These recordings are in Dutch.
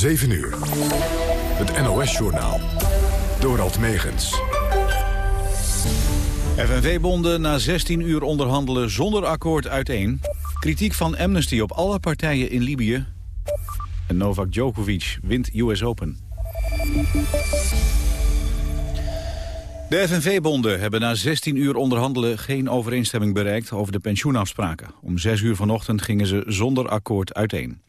7 uur. Het NOS-journaal. Dorald Megens. FNV-bonden na 16 uur onderhandelen zonder akkoord uiteen. Kritiek van Amnesty op alle partijen in Libië. En Novak Djokovic wint US Open. De FNV-bonden hebben na 16 uur onderhandelen geen overeenstemming bereikt over de pensioenafspraken. Om 6 uur vanochtend gingen ze zonder akkoord uiteen.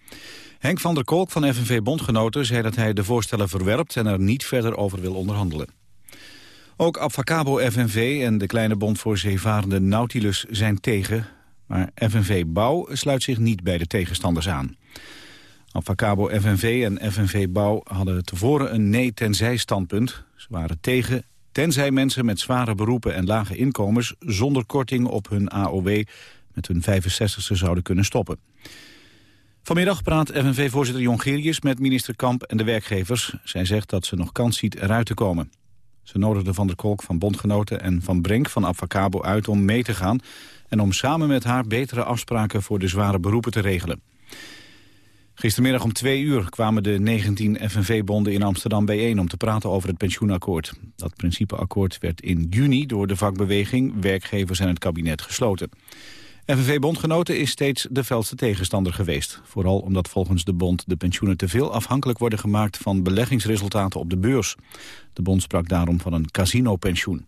Henk van der Kolk van FNV-bondgenoten zei dat hij de voorstellen verwerpt en er niet verder over wil onderhandelen. Ook Abfacabo FNV en de kleine bond voor zeevarende Nautilus zijn tegen, maar FNV Bouw sluit zich niet bij de tegenstanders aan. Abfacabo FNV en FNV Bouw hadden tevoren een nee-tenzij standpunt. Ze waren tegen tenzij mensen met zware beroepen en lage inkomens... zonder korting op hun AOW met hun 65ste zouden kunnen stoppen. Vanmiddag praat FNV-voorzitter Jongerius met minister Kamp en de werkgevers. Zij zegt dat ze nog kans ziet eruit te komen. Ze nodigde Van der Kolk van Bondgenoten en Van Brenk van Avacabo uit om mee te gaan... en om samen met haar betere afspraken voor de zware beroepen te regelen. Gistermiddag om twee uur kwamen de 19 FNV-bonden in Amsterdam bijeen om te praten over het pensioenakkoord. Dat principeakkoord werd in juni door de vakbeweging, werkgevers en het kabinet gesloten. FNV-bondgenoten is steeds de felste tegenstander geweest. Vooral omdat volgens de bond de pensioenen te veel afhankelijk worden gemaakt van beleggingsresultaten op de beurs. De bond sprak daarom van een casino-pensioen.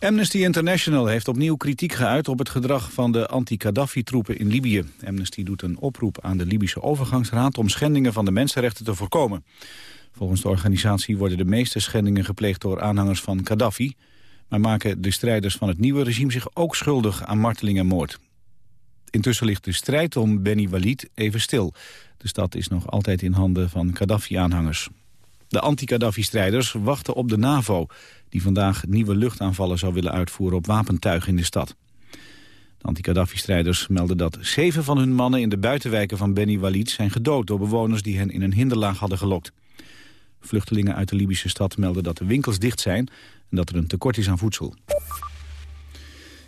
Amnesty International heeft opnieuw kritiek geuit op het gedrag van de anti-Kaddafi-troepen in Libië. Amnesty doet een oproep aan de Libische overgangsraad om schendingen van de mensenrechten te voorkomen. Volgens de organisatie worden de meeste schendingen gepleegd door aanhangers van Gaddafi, maar maken de strijders van het nieuwe regime zich ook schuldig aan marteling en moord. Intussen ligt de strijd om Beni Walid even stil. De stad is nog altijd in handen van Gaddafi-aanhangers. De anti-Gaddafi-strijders wachten op de NAVO... die vandaag nieuwe luchtaanvallen zou willen uitvoeren op wapentuigen in de stad. De anti-Gaddafi-strijders melden dat zeven van hun mannen... in de buitenwijken van Beni Walid zijn gedood door bewoners... die hen in een hinderlaag hadden gelokt. Vluchtelingen uit de Libische stad melden dat de winkels dicht zijn... en dat er een tekort is aan voedsel.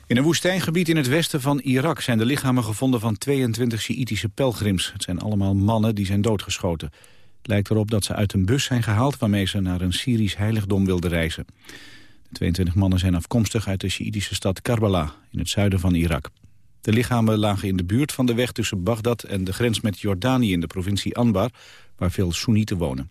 In een woestijngebied in het westen van Irak zijn de lichamen gevonden van 22 Sjiïtische pelgrims. Het zijn allemaal mannen die zijn doodgeschoten. Het lijkt erop dat ze uit een bus zijn gehaald waarmee ze naar een Syrisch heiligdom wilden reizen. De 22 mannen zijn afkomstig uit de Sjiïtische stad Karbala in het zuiden van Irak. De lichamen lagen in de buurt van de weg tussen Bagdad en de grens met Jordanië in de provincie Anbar, waar veel Soenieten wonen.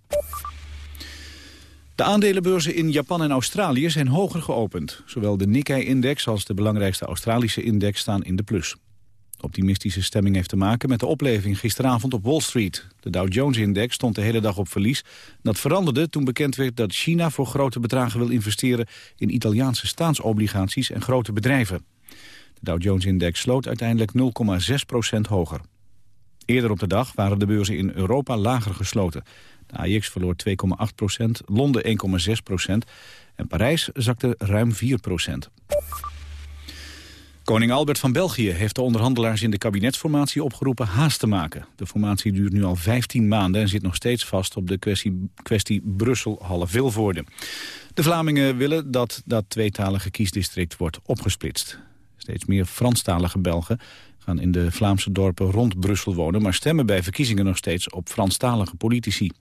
De aandelenbeurzen in Japan en Australië zijn hoger geopend. Zowel de Nikkei-index als de belangrijkste Australische index staan in de plus. Optimistische stemming heeft te maken met de opleving gisteravond op Wall Street. De Dow Jones-index stond de hele dag op verlies. Dat veranderde toen bekend werd dat China voor grote bedragen wil investeren... in Italiaanse staatsobligaties en grote bedrijven. De Dow Jones-index sloot uiteindelijk 0,6% hoger. Eerder op de dag waren de beurzen in Europa lager gesloten. De AX verloor 2,8 procent, Londen 1,6 procent en Parijs zakte ruim 4 procent. Koning Albert van België heeft de onderhandelaars in de kabinetsformatie opgeroepen haast te maken. De formatie duurt nu al 15 maanden en zit nog steeds vast op de kwestie, kwestie Brussel-Halle-Vilvoorde. De Vlamingen willen dat dat tweetalige kiesdistrict wordt opgesplitst. Steeds meer Franstalige Belgen gaan in de Vlaamse dorpen rond Brussel wonen... maar stemmen bij verkiezingen nog steeds op Franstalige politici.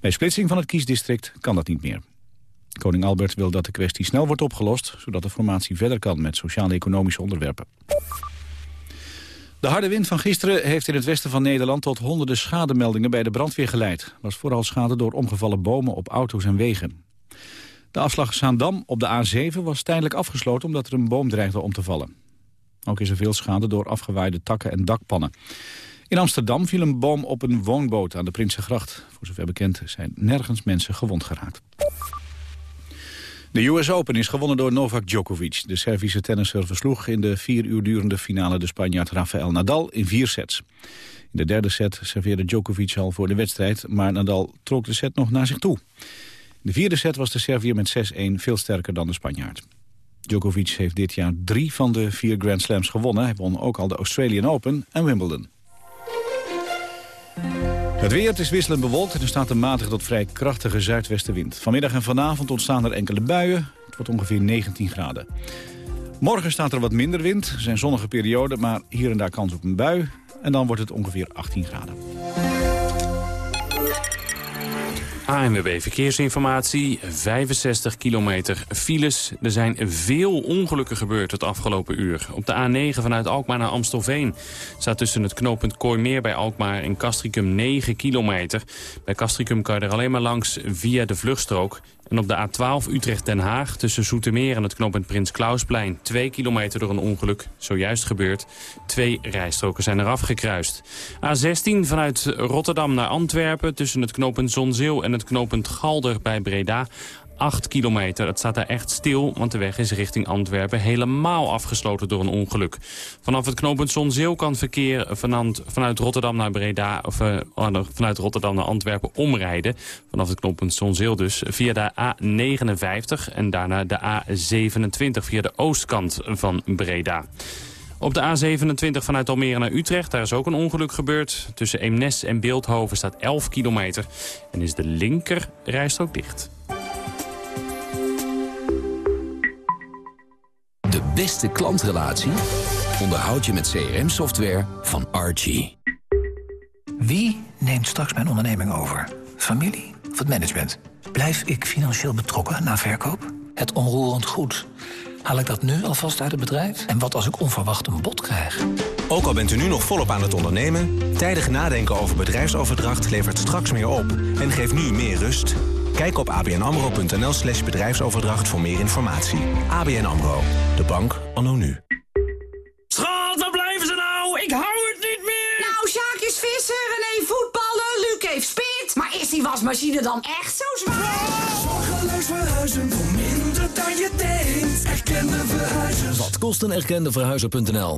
Bij splitsing van het kiesdistrict kan dat niet meer. Koning Albert wil dat de kwestie snel wordt opgelost... zodat de formatie verder kan met sociaal-economische onderwerpen. De harde wind van gisteren heeft in het westen van Nederland... tot honderden schademeldingen bij de brandweer geleid. Was vooral schade door omgevallen bomen op auto's en wegen. De afslag Zaandam op de A7 was tijdelijk afgesloten... omdat er een boom dreigde om te vallen. Ook is er veel schade door afgewaaide takken en dakpannen. In Amsterdam viel een boom op een woonboot aan de Prinsengracht. Voor zover bekend zijn nergens mensen gewond geraakt. De US Open is gewonnen door Novak Djokovic. De Servische tennisser versloeg in de vier uur durende finale de Spanjaard Rafael Nadal in vier sets. In de derde set serveerde Djokovic al voor de wedstrijd, maar Nadal trok de set nog naar zich toe. In de vierde set was de Serviër met 6-1 veel sterker dan de Spanjaard. Djokovic heeft dit jaar drie van de vier Grand Slams gewonnen. Hij won ook al de Australian Open en Wimbledon. Het weer, het is wisselend bewolkt en er staat een matige tot vrij krachtige zuidwestenwind. Vanmiddag en vanavond ontstaan er enkele buien. Het wordt ongeveer 19 graden. Morgen staat er wat minder wind. Er zijn zonnige perioden, maar hier en daar kans op een bui. En dan wordt het ongeveer 18 graden. ANWB Verkeersinformatie, 65 kilometer files. Er zijn veel ongelukken gebeurd het afgelopen uur. Op de A9 vanuit Alkmaar naar Amstelveen staat tussen het knooppunt Kooimeer bij Alkmaar en Castricum 9 kilometer. Bij Castricum kan je er alleen maar langs via de vluchtstrook. En op de A12 Utrecht-Den Haag tussen Zoetermeer en het knooppunt Prins Klausplein. Twee kilometer door een ongeluk, zojuist gebeurd. Twee rijstroken zijn eraf gekruist. A16 vanuit Rotterdam naar Antwerpen tussen het knooppunt Zonzeel en het knooppunt Galder bij Breda. 8 kilometer. Het staat daar echt stil, want de weg is richting Antwerpen helemaal afgesloten door een ongeluk. Vanaf het knooppunt Zonzeel kan verkeer vanuit, Rotterdam naar Breda, of uh, vanuit Rotterdam naar Antwerpen omrijden. Vanaf het knooppunt Zonzeel dus via de A59 en daarna de A27 via de oostkant van Breda. Op de A27 vanuit Almere naar Utrecht, daar is ook een ongeluk gebeurd. Tussen Eemnes en Beeldhoven staat 11 kilometer en is de linker rijstrook dicht. Beste klantrelatie onderhoud je met CRM-software van Archie. Wie neemt straks mijn onderneming over? Familie of het management? Blijf ik financieel betrokken na verkoop? Het onroerend goed. Haal ik dat nu alvast uit het bedrijf? En wat als ik onverwacht een bod krijg? Ook al bent u nu nog volop aan het ondernemen... tijdig nadenken over bedrijfsoverdracht levert straks meer op... en geeft nu meer rust... Kijk op abnamro.nl slash bedrijfsoverdracht voor meer informatie. ABN AMRO, de bank anno nu. Schat, waar blijven ze nou? Ik hou het niet meer! Nou, Sjaak is visser, René voetballen, Luc heeft spit. Maar is die wasmachine dan echt zo zwaar? Zorgeloos verhuizen voor minder dan je denkt. Erkende verhuizers. Wat kost een erkende verhuizer.nl?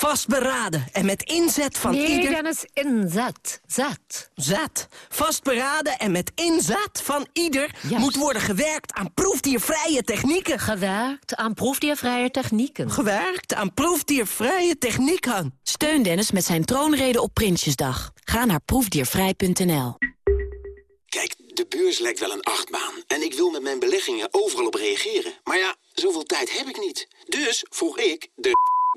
Vastberaden en met inzet van nee, ieder... Dennis, inzet. Zet. Zet. Vastberaden en met inzet van ieder... moet worden gewerkt aan proefdiervrije technieken. Gewerkt aan proefdiervrije technieken. Gewerkt aan proefdiervrije technieken. Steun Dennis met zijn troonrede op Prinsjesdag. Ga naar proefdiervrij.nl. Kijk, de beurs lijkt wel een achtbaan. En ik wil met mijn beleggingen overal op reageren. Maar ja, zoveel tijd heb ik niet. Dus vroeg ik de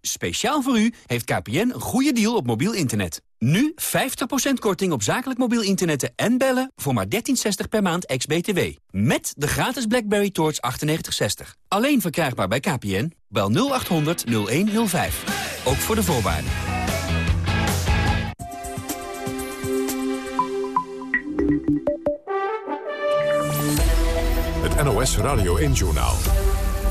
Speciaal voor u heeft KPN een goede deal op mobiel internet. Nu 50% korting op zakelijk mobiel internetten en bellen voor maar 13,60 per maand ex-BTW. Met de gratis BlackBerry Torch 9860. Alleen verkrijgbaar bij KPN. Bel 0800 0105. Ook voor de voorwaarden. Het NOS Radio 1-journaal.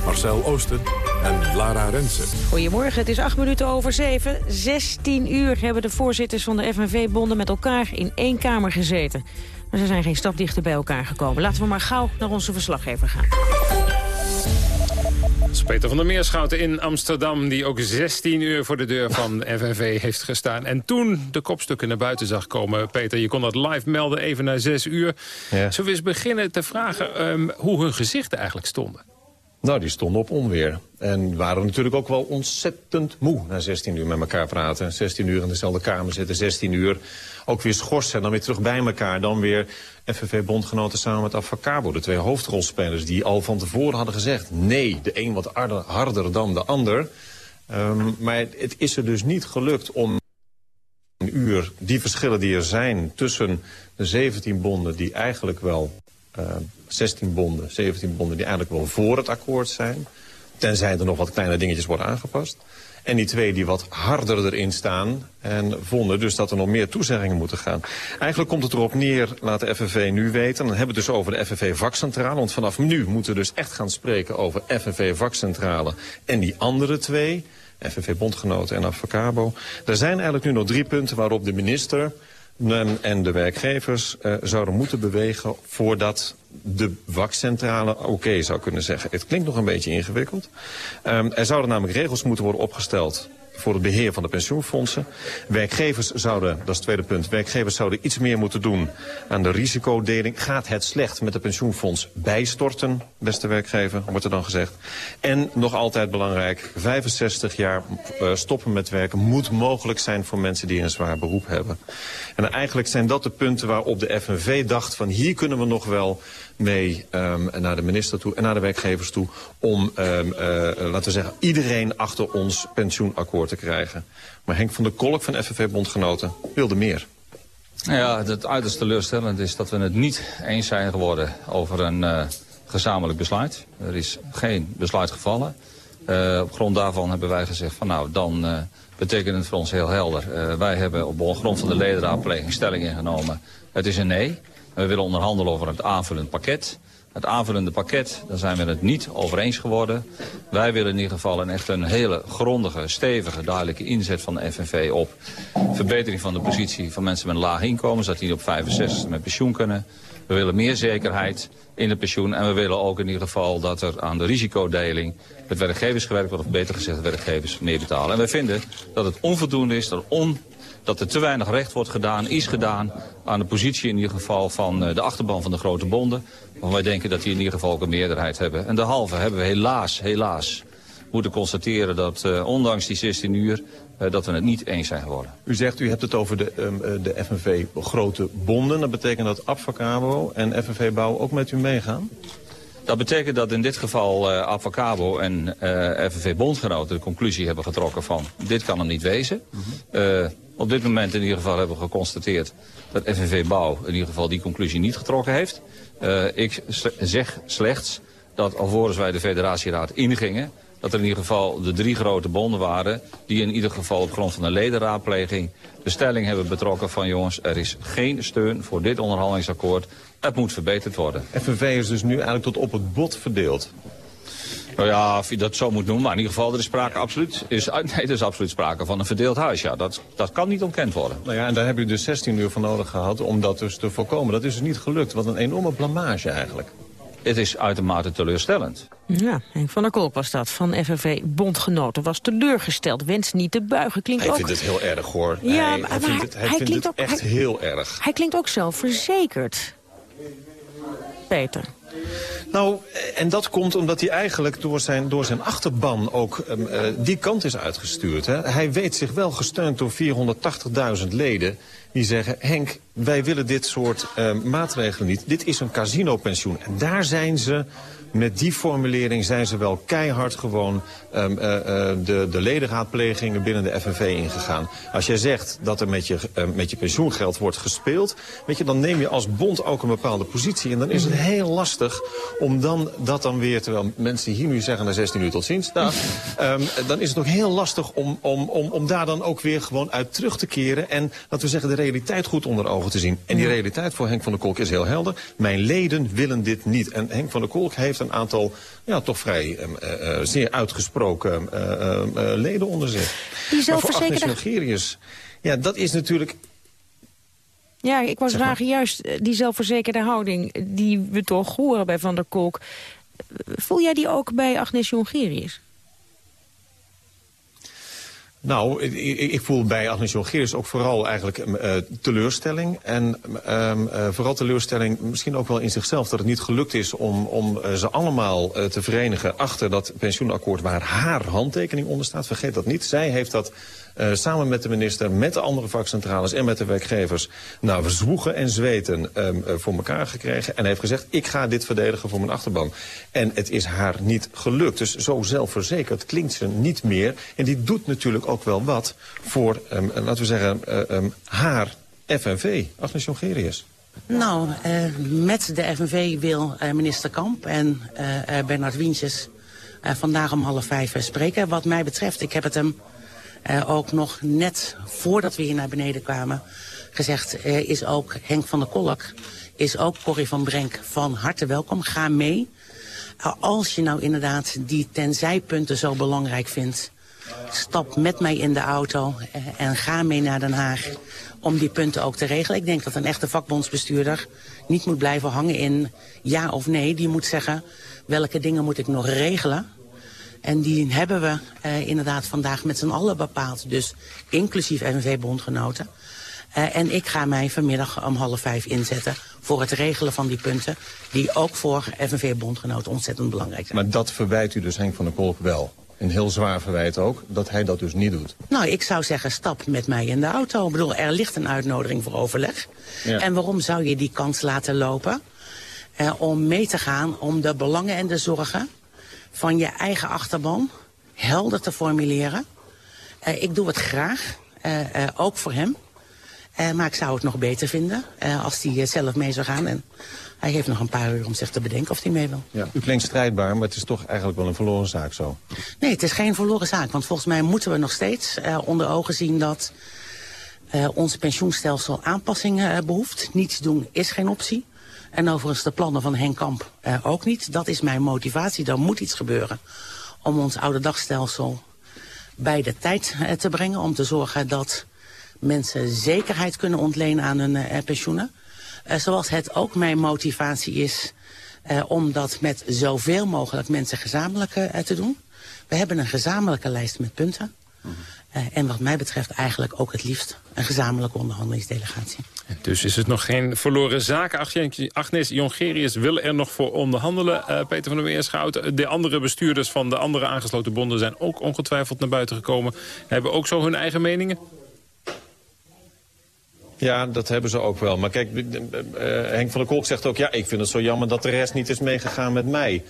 Marcel Oosten en Lara Rensen. Goedemorgen, het is acht minuten over zeven. 16 uur hebben de voorzitters van de FNV-bonden met elkaar in één kamer gezeten. Maar ze zijn geen stap dichter bij elkaar gekomen. Laten we maar gauw naar onze verslaggever gaan. Peter van der Meerschouten in Amsterdam... die ook 16 uur voor de deur van FNV heeft gestaan. En toen de kopstukken naar buiten zag komen... Peter, je kon dat live melden even na 6 uur. Ja. Zullen we eens beginnen te vragen um, hoe hun gezichten eigenlijk stonden? Nou, die stonden op onweer. En waren natuurlijk ook wel ontzettend moe na 16 uur met elkaar praten. 16 uur in dezelfde kamer zitten, 16 uur ook weer schorsen. En dan weer terug bij elkaar. Dan weer FNV-bondgenoten samen met Avacabo. De twee hoofdrolspelers die al van tevoren hadden gezegd... nee, de een wat harder, dan de ander. Um, maar het is er dus niet gelukt om een uur die verschillen die er zijn... tussen de 17 bonden die eigenlijk wel... Uh, 16 bonden, 17 bonden die eigenlijk wel voor het akkoord zijn. Tenzij er nog wat kleine dingetjes worden aangepast. En die twee die wat harder erin staan en vonden dus dat er nog meer toezeggingen moeten gaan. Eigenlijk komt het erop neer, laat de FNV nu weten. Dan hebben we het dus over de FNV-vakcentrale. Want vanaf nu moeten we dus echt gaan spreken over FNV-vakcentrale en die andere twee. FNV-bondgenoten en Avocabo. Er zijn eigenlijk nu nog drie punten waarop de minister en de werkgevers uh, zouden moeten bewegen voordat de vakcentrale oké zou kunnen zeggen. Het klinkt nog een beetje ingewikkeld. Um, er zouden namelijk regels moeten worden opgesteld voor het beheer van de pensioenfondsen. Werkgevers zouden, dat is het tweede punt, werkgevers zouden iets meer moeten doen aan de risicodeling. Gaat het slecht met de pensioenfonds bijstorten, beste werkgever, wordt er dan gezegd. En nog altijd belangrijk, 65 jaar uh, stoppen met werken moet mogelijk zijn voor mensen die een zwaar beroep hebben. En eigenlijk zijn dat de punten waarop de FNV dacht van hier kunnen we nog wel mee um, naar de minister toe en naar de werkgevers toe... om, um, uh, laten we zeggen, iedereen achter ons pensioenakkoord te krijgen. Maar Henk van der Kolk van FNV Bondgenoten wilde meer. Ja, het uiterst teleurstellend is dat we het niet eens zijn geworden over een uh, gezamenlijk besluit. Er is geen besluit gevallen. Op grond daarvan hebben wij gezegd van nou, dan betekent het voor ons heel helder. Wij hebben op grond van de ledenraadpleging stelling ingenomen. Het is een nee. We willen onderhandelen over het aanvullend pakket. Het aanvullende pakket, daar zijn we het niet over eens geworden. Wij willen in ieder geval een echt een hele grondige, stevige, duidelijke inzet van de FNV op verbetering van de positie van mensen met een laag inkomen, zodat die op 65 met pensioen kunnen. We willen meer zekerheid in het pensioen en we willen ook in ieder geval dat er aan de risicodeling het werkgevers gewerkt wordt, of beter gezegd werkgevers meer betalen. En wij vinden dat het onvoldoende is, dat on dat er te weinig recht wordt gedaan, is gedaan aan de positie in ieder geval van de achterban van de grote bonden. Want wij denken dat die in ieder geval ook een meerderheid hebben. En derhalve hebben we helaas, helaas moeten constateren dat uh, ondanks die 16 uur uh, dat we het niet eens zijn geworden. U zegt, u hebt het over de, um, de FNV grote bonden. Dat betekent dat Abfacabo en FNV Bouw ook met u meegaan? Dat betekent dat in dit geval uh, Avacabo en uh, FNV Bondgenoten de conclusie hebben getrokken van dit kan er niet wezen. Uh, op dit moment in ieder geval hebben we geconstateerd dat FNV Bouw in ieder geval die conclusie niet getrokken heeft. ik zeg slechts dat alvorens wij de federatieraad ingingen dat er in ieder geval de drie grote bonden waren... die in ieder geval op grond van een ledenraadpleging de stelling hebben betrokken van... jongens, er is geen steun voor dit onderhandelingsakkoord. Het moet verbeterd worden. FNV is dus nu eigenlijk tot op het bot verdeeld. Nou ja, of je dat zo moet noemen, maar in ieder geval er is sprake absoluut, is, nee, er is absoluut sprake van een verdeeld huis. Ja, dat, dat kan niet ontkend worden. Nou ja, en daar heb je dus 16 uur voor nodig gehad om dat dus te voorkomen. Dat is dus niet gelukt. Wat een enorme blamage eigenlijk. Het is uitermate teleurstellend. Ja, Henk van der Kolk was dat, van FNV Bondgenoten. Was teleurgesteld, wens niet te buigen. Klinkt hij ook... vindt het heel erg, hoor. Ja, hij, maar hij vindt het, hij, hij vindt het ook, echt hij, heel erg. Hij klinkt ook zelfverzekerd. Peter. Nou, en dat komt omdat hij eigenlijk door zijn, door zijn achterban ook um, uh, die kant is uitgestuurd. Hè. Hij weet zich wel gesteund door 480.000 leden die zeggen... Henk, wij willen dit soort uh, maatregelen niet. Dit is een casinopensioen. En daar zijn ze met die formulering zijn ze wel keihard gewoon um, uh, uh, de, de ledenraadplegingen binnen de FNV ingegaan. Als jij zegt dat er met je, uh, met je pensioengeld wordt gespeeld, weet je, dan neem je als bond ook een bepaalde positie. En dan is het heel lastig om dan dat dan weer, terwijl mensen hier nu zeggen na 16 uur tot ziens, nou, um, dan is het ook heel lastig om, om, om, om daar dan ook weer gewoon uit terug te keren. En laten we zeggen, de realiteit goed onder ogen te zien. En die realiteit voor Henk van der Kolk is heel helder. Mijn leden willen dit niet. En Henk van der Kolk heeft een aantal ja, toch vrij uh, uh, zeer uitgesproken uh, leden onder zich. Die zelfverzekerde... Maar ja, dat is natuurlijk... Ja, ik was vragen juist die zelfverzekerde houding die we toch horen bij Van der Kolk. Voel jij die ook bij Agnes Jongerius? Nou, ik, voel bij Agnes Jongerius ook vooral eigenlijk uh, teleurstelling. En um, uh, vooral teleurstelling misschien ook wel in zichzelf dat het niet gelukt is om, om uh, ze allemaal te verenigen achter dat pensioenakkoord waar haar handtekening onder staat. Vergeet dat niet. Zij heeft dat uh, samen met de minister, met de andere vakcentrales en met de werkgevers... nou, zwoegen en zweten um, uh, voor elkaar gekregen. En heeft gezegd, ik ga dit verdedigen voor mijn achterban. En het is haar niet gelukt. Dus zo zelfverzekerd klinkt ze niet meer. En die doet natuurlijk ook wel wat voor, um, laten we zeggen, um, haar FNV, Agnes Jongerius. Nou, met de FNV wil minister Kamp en Bernard Wientjes vandaag om half vijf spreken. Wat mij betreft, ik heb het hem uh, ook nog net voordat we hier naar beneden kwamen gezegd... Uh, is ook Henk van der Kolk, is ook Corrie van Brenk van harte welkom. Ga mee. Uh, als je nou inderdaad die tenzijpunten zo belangrijk vindt... stap met mij in de auto en ga mee naar Den Haag om die punten ook te regelen. Ik denk dat een echte vakbondsbestuurder niet moet blijven hangen in ja of nee. Die moet zeggen welke dingen moet ik nog regelen... En die hebben we uh, inderdaad vandaag met z'n allen bepaald. Dus inclusief FNV-bondgenoten. Uh, en ik ga mij vanmiddag om half vijf inzetten voor het regelen van die punten... die ook voor FNV-bondgenoten ontzettend belangrijk zijn. Maar dat verwijt u dus Henk van der Kolk wel? Een heel zwaar verwijt ook, dat hij dat dus niet doet. Nou, ik zou zeggen, stap met mij in de auto. Ik bedoel, er ligt een uitnodiging voor overleg. Ja. En waarom zou je die kans laten lopen? Uh, om mee te gaan om de belangen en de zorgen van je eigen achterban helder te formuleren. Uh, ik doe het graag, uh, uh, ook voor hem. maar ik zou het nog beter vinden als hij zelf mee zou gaan. En hij heeft nog een paar uur om zich te bedenken of hij mee wil. Ja, u klinkt strijdbaar, maar het is toch eigenlijk wel een verloren zaak zo. Nee, het is geen verloren zaak. Want volgens mij moeten we nog steeds onder ogen zien dat... ons pensioenstelsel aanpassingen behoeft. Niets doen is geen optie. En overigens de plannen van Henk Kamp uh, ook niet. Dat is mijn motivatie. Er moet iets gebeuren om ons oude dagstelsel bij de tijd uh, te brengen. Om te zorgen dat mensen zekerheid kunnen ontlenen aan hun uh, pensioenen. zoals het ook mijn motivatie is om dat met zoveel mogelijk mensen gezamenlijk te doen. We hebben een gezamenlijke lijst met punten. Uh, en wat mij betreft eigenlijk ook het liefst een gezamenlijke onderhandelingsdelegatie. Dus is het nog geen verloren zaak. Agnes Jongerius wil er nog voor onderhandelen. Uh, Peter van der Meerschout, de andere bestuurders van de andere aangesloten bonden... zijn ook ongetwijfeld naar buiten gekomen. Hebben ook zo hun eigen meningen? Ja, dat hebben ze ook wel. Maar kijk, uh, Henk van der Kolk zegt ook... ja, ik vind het zo jammer dat de rest niet is meegegaan met mij.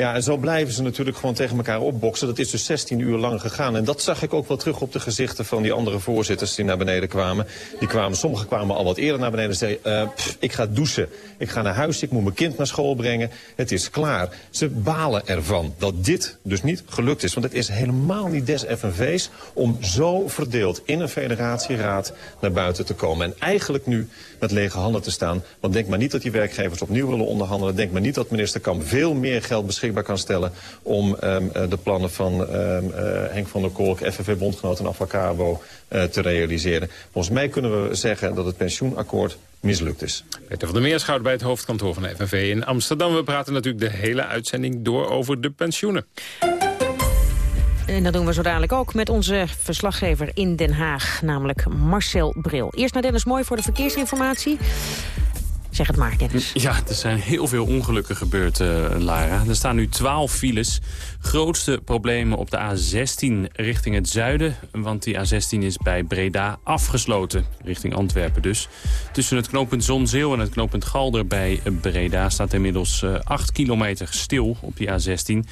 Ja, en zo blijven ze natuurlijk gewoon tegen elkaar opboksen. Dat is dus 16 uur lang gegaan. En dat zag ik ook wel terug op de gezichten van die andere voorzitters die naar beneden kwamen. Die kwamen, sommigen kwamen al wat eerder naar beneden en zeiden... Pff, ik ga douchen, ik ga naar huis, ik moet mijn kind naar school brengen. Het is klaar. Ze balen ervan dat dit dus niet gelukt is. Want het is helemaal niet des FNV's om zo verdeeld in een federatieraad naar buiten te komen. En eigenlijk nu met lege handen te staan. Want denk maar niet dat die werkgevers opnieuw willen onderhandelen. Denk maar niet dat minister Kamp veel meer geld beschikbaar kan stellen... om um, de plannen van um, uh, Henk van der Kolk, FNV-bondgenoot en Avacabo uh, te realiseren. Volgens mij kunnen we zeggen dat het pensioenakkoord mislukt is. Peter van der Meerschout bij het hoofdkantoor van de FNV in Amsterdam. We praten natuurlijk de hele uitzending door over de pensioenen. En dat doen we zo dadelijk ook met onze verslaggever in Den Haag, namelijk Marcel Bril. Eerst naar Dennis Mooi voor de verkeersinformatie. Zeg het maar, Dennis. Ja, er zijn heel veel ongelukken gebeurd, uh, Lara. Er staan nu 12 files. Grootste problemen op de A16 richting het zuiden. Want die A16 is bij Breda afgesloten. Richting Antwerpen dus. Tussen het knooppunt Zonzeel en het knooppunt Galder bij Breda... staat inmiddels uh, 8 kilometer stil op die A16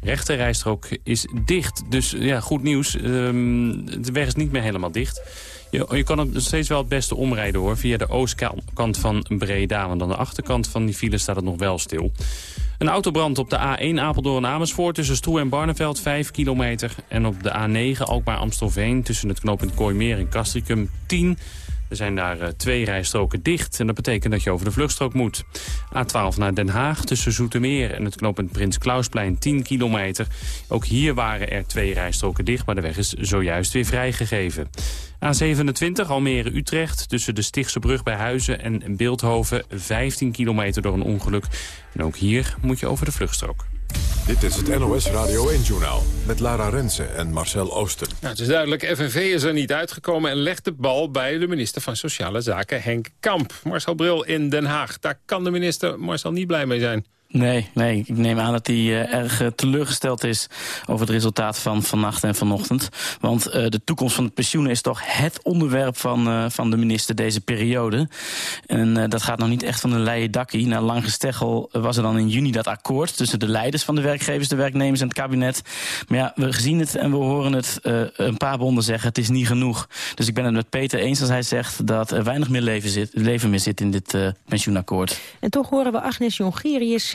rechterrijstrook is dicht. Dus ja, goed nieuws. Um, de weg is niet meer helemaal dicht. Je, kan het steeds wel het beste omrijden hoor, via de oostkant van Breda. Want aan de achterkant van die file staat het nog wel stil. Een autobrand op de A1 Apeldoorn-Amersfoort tussen Stroe en Barneveld 5 kilometer. En op de A9 Alkmaar-Amstelveen tussen het knooppunt Kooimeer en Castricum 10 er zijn daar uh, twee rijstroken dicht en dat betekent dat je over de vluchtstrook moet. A12 naar Den Haag tussen Zoetermeer en het knooppunt Prins Klausplein 10 kilometer. Ook hier waren er twee rijstroken dicht, maar de weg is zojuist weer vrijgegeven. A27 Almere-Utrecht tussen de Stichtse brug bij Huizen en Beeldhoven 15 kilometer door een ongeluk. En ook hier moet je over de vluchtstrook. Dit is het NOS Radio 1-journaal met Lara Rensen en Marcel Ooster. Nou, het is duidelijk, FNV is er niet uitgekomen... en legt de bal bij de minister van Sociale Zaken, Henk Kamp. Marcel Bril in Den Haag. Daar kan de minister Marcel niet blij mee zijn. Nee, nee, ik neem aan dat hij uh, erg uh, teleurgesteld is over het resultaat van vannacht en vanochtend. Want uh, de toekomst van het pensioen is toch het onderwerp van, van de minister deze periode. En dat gaat nog niet echt van een leien dakkie. Na lang gesteggel was er dan in juni dat akkoord tussen de leiders van de werkgevers, de werknemers en het kabinet. Maar ja, we zien het en we horen het een paar bonden zeggen, het is niet genoeg. Dus ik ben het met Peter eens als hij zegt dat er weinig meer leven, zit, meer zit in dit pensioenakkoord. En toch horen we Agnes Jongerius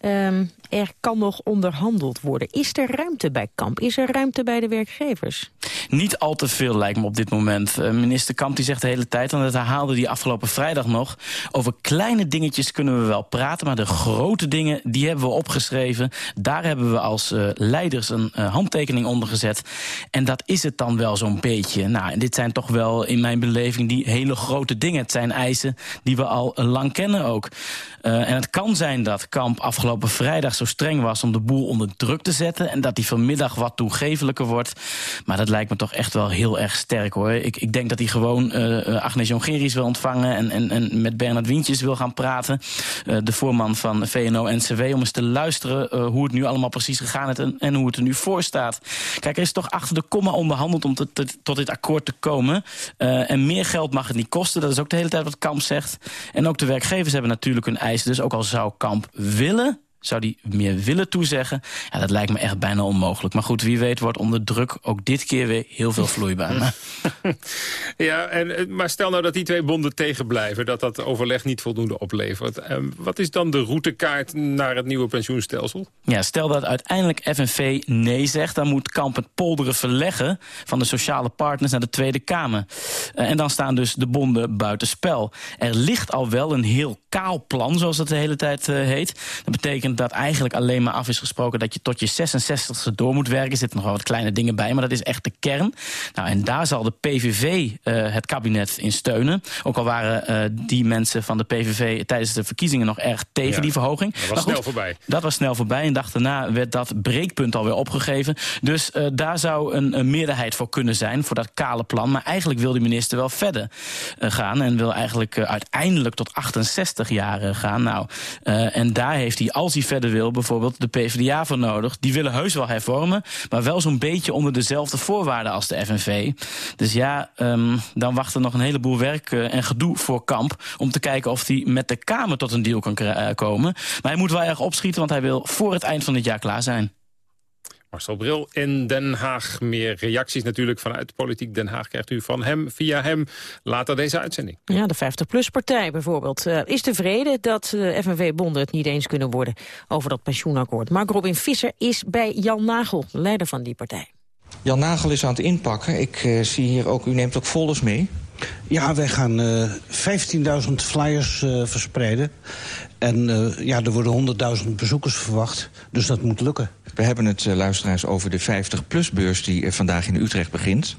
um, er kan nog onderhandeld worden. Is er ruimte bij Kamp? Is er ruimte bij de werkgevers? Niet al te veel lijkt me op dit moment. Uh, minister Kamp die zegt de hele tijd, en dat herhaalde die afgelopen vrijdag nog... over kleine dingetjes kunnen we wel praten, maar de grote dingen... die hebben we opgeschreven. Daar hebben we als uh, leiders een uh, handtekening onder gezet. En dat is het dan wel zo'n beetje. Nou, en dit zijn toch wel in mijn beleving die hele grote dingen. Het zijn eisen die we al lang kennen ook. en het kan zijn dat Kamp afgelopen vrijdag zo streng was om de boel onder druk te zetten... en dat hij vanmiddag wat toegevelijker wordt. Maar dat lijkt me toch echt wel heel erg sterk, hoor. Ik, ik denk dat hij gewoon uh, Agnes Jongerius wil ontvangen... En, en, en met Bernard Wientjes wil gaan praten. Uh, de voorman van VNO-NCW, om eens te luisteren... Hoe het nu allemaal precies gegaan is en, hoe het er nu voor staat. Kijk, er is toch achter de komma onderhandeld om tot dit akkoord te komen. en meer geld mag het niet kosten. Dat is ook de hele tijd wat Kamp zegt. En ook de werkgevers hebben natuurlijk hun eisen. Dus ook al zou Kamp willen zou die meer willen toezeggen? Ja, dat lijkt me echt bijna onmogelijk. Maar goed, wie weet wordt onder druk ook dit keer weer heel veel vloeibaar. ja, en, eh, maar stel nou dat die twee bonden tegenblijven... dat dat overleg niet voldoende oplevert. Um, wat is dan de routekaart naar het nieuwe pensioenstelsel? Ja, stel dat uiteindelijk FNV nee zegt... dan moet Kamp het polderen verleggen van de sociale partners naar de Tweede Kamer. Uh, en dan staan dus de bonden buitenspel. Er ligt al wel een heel kaal plan, zoals het de hele tijd uh, heet. Dat betekent dat eigenlijk alleen maar af is gesproken... dat je tot je 66e door moet werken. Er zitten nog wel wat kleine dingen bij, maar dat is echt de kern. Nou, en daar zal de PVV uh, het kabinet in steunen. Ook al waren uh, die mensen van de PVV tijdens de verkiezingen nog erg tegen ja, die verhoging. Dat was goed, snel voorbij. Dat was snel voorbij en dag daarna werd dat breekpunt alweer opgegeven. Dus uh, daar zou een, een, meerderheid voor kunnen zijn, voor dat kale plan. Maar eigenlijk wil de minister wel verder gaan en wil eigenlijk uiteindelijk tot 68 jaar gaan. Nou, en daar heeft hij, als hij verder wil, bijvoorbeeld de PvdA voor nodig. Die willen heus wel hervormen, maar wel zo'n beetje onder dezelfde voorwaarden als de FNV. Dus ja, um, dan wacht er nog een heleboel werk uh, en gedoe voor Kamp... om te kijken of hij met de Kamer tot een deal kan uh, komen. Maar hij moet wel erg opschieten, want hij wil voor het eind van dit jaar klaar zijn. Marcel Bril in Den Haag. Meer reacties natuurlijk vanuit Politiek Den Haag krijgt u van hem via hem later deze uitzending. Ja, de 50PLUS-partij bijvoorbeeld uh, is tevreden dat de FNV-bonden het niet eens kunnen worden over dat pensioenakkoord. Mark Robin Visser is bij Jan Nagel, leider van die partij. Jan Nagel is aan het inpakken. Ik uh, zie hier ook, u neemt ook folders mee. Ja, wij gaan uh, 15.000 flyers uh, verspreiden. En uh, ja, er worden 100.000 bezoekers verwacht, dus dat moet lukken. We hebben het, uh, luisteraars, over de 50-plus-beurs die uh, vandaag in Utrecht begint.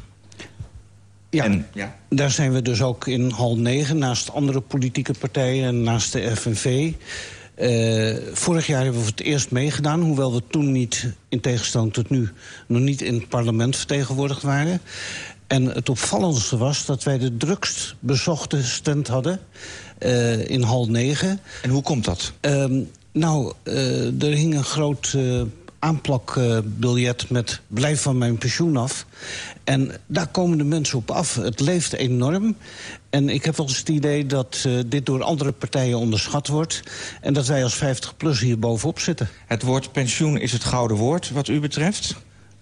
Ja, en, ja, daar zijn we dus ook in hal 9, naast andere politieke partijen en naast de FNV. Uh, vorig jaar hebben we het eerst meegedaan, hoewel we toen niet, in tegenstelling tot nu, nog niet in het parlement vertegenwoordigd waren. En het opvallendste was dat wij de drukst bezochte stand hadden uh, in hal 9. En hoe komt dat? Uh, nou, er hing een groot aanplakbiljet met blijf van mijn pensioen af. En daar komen de mensen op af. Het leeft enorm. En ik heb wel eens het idee dat uh, dit door andere partijen onderschat wordt. En dat wij als 50PLUS hier bovenop zitten. Het woord pensioen is het gouden woord wat u betreft?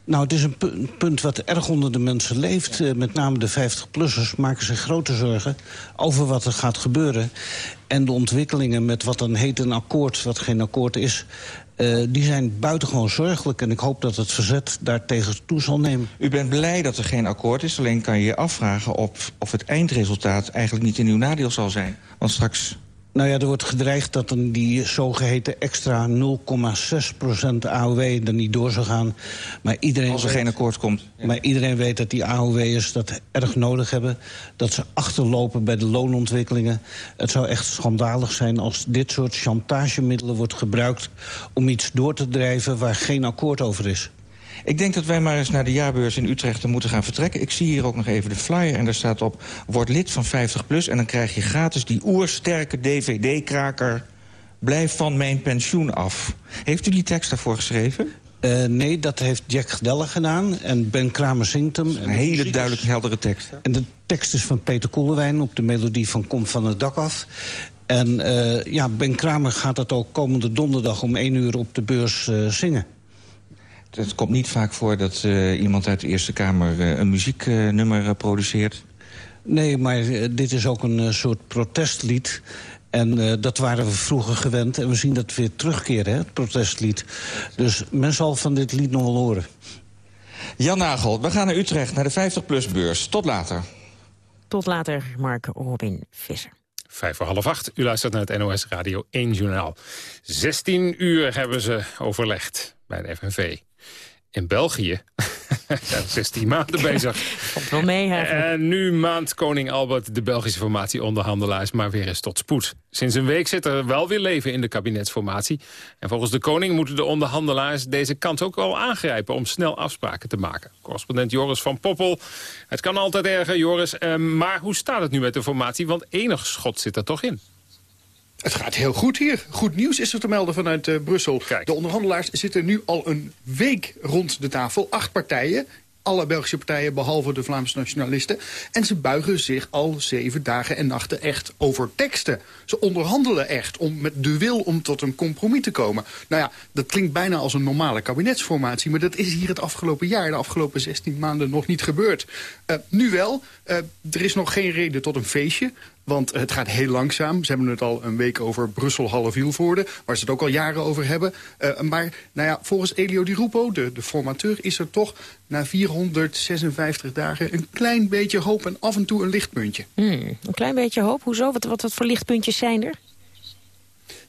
Nou, het is een punt wat erg onder de mensen leeft. Uh, met name de 50-plussers maken zich grote zorgen over wat er gaat gebeuren. En de ontwikkelingen met wat dan heet een akkoord, wat geen akkoord is... Uh, die zijn buitengewoon zorgelijk en ik hoop dat het verzet daartegen toe zal nemen. U bent blij dat er geen akkoord is, alleen kan je je afvragen... of, of het eindresultaat eigenlijk niet in uw nadeel zal zijn. Want straks nou ja, er wordt gedreigd dat dan die zogeheten extra 0,6% AOW er niet door zou gaan. Maar iedereen Als er weet, geen akkoord komt. Ja. Maar iedereen weet dat die AOW'ers dat erg nodig hebben. Dat ze achterlopen bij de loonontwikkelingen. Het zou echt schandalig zijn als dit soort chantagemiddelen wordt gebruikt... om iets door te drijven waar geen akkoord over is. Ik denk dat wij maar eens naar de jaarbeurs in Utrecht moeten gaan vertrekken. Ik zie hier ook nog even de flyer en daar staat op... word lid van 50PLUS plus en dan krijg je gratis die oersterke dvd-kraker... blijf van mijn pensioen af. Heeft u die tekst daarvoor geschreven? Uh, nee, dat heeft Jack Gedelle gedaan en Ben Kramer zingt hem. Een hele duidelijk heldere tekst. En de tekst is van Peter Koelewijn op de melodie van Kom van het dak af. En uh, ja, Ben Kramer gaat dat ook komende donderdag om 1 uur op de beurs uh, zingen. Het komt niet vaak voor dat uh, iemand uit de Eerste Kamer uh, een muzieknummer uh, produceert. Nee, maar dit is ook een soort protestlied. En dat waren we vroeger gewend. En we zien dat weer terugkeren, hè, het protestlied. Dus men zal van dit lied nog wel horen. Jan Nagel, we gaan naar Utrecht, naar de 50PLUS-beurs. Tot later. Tot later, Mark Robin Visser. Vijf voor half acht. U luistert naar het NOS Radio 1 Journaal. 16 uur hebben ze overlegd bij de FNV. In België Ja, 16 maanden bezig. Komt wel mee, eigenlijk. En nu maand koning Albert de Belgische formatieonderhandelaars maar weer eens tot spoed. Sinds een week zit er wel weer leven in de kabinetsformatie. En volgens de koning moeten de onderhandelaars deze kans ook wel aangrijpen... om snel afspraken te maken. Correspondent Joris van Poppel. Het kan altijd erger, Joris. Eh, maar hoe staat het nu met de formatie? Want enig schot zit er toch in. Het gaat heel goed hier. Goed nieuws is er te melden vanuit uh, Brussel. De onderhandelaars zitten nu al een week rond de tafel. Acht partijen alle Belgische partijen, behalve de Vlaamse nationalisten. En ze buigen zich al zeven dagen en nachten echt over teksten. Ze onderhandelen echt om, met de wil om tot een compromis te komen. Nou ja, dat klinkt bijna als een normale kabinetsformatie... maar dat is hier het afgelopen jaar, de afgelopen 16 maanden, nog niet gebeurd. Uh, nu wel, uh, er is nog geen reden tot een feestje... Want het gaat heel langzaam. Ze hebben het al een week over Brussel-Halle-Vilvoorde... waar ze het ook al jaren over hebben. Uh, maar nou ja, volgens Elio Di Rupo, de, de formateur... is er toch na 456 dagen een klein beetje hoop... en af en toe een lichtpuntje. Hmm, een klein beetje hoop? Hoezo? Wat, wat, wat voor lichtpuntjes zijn er?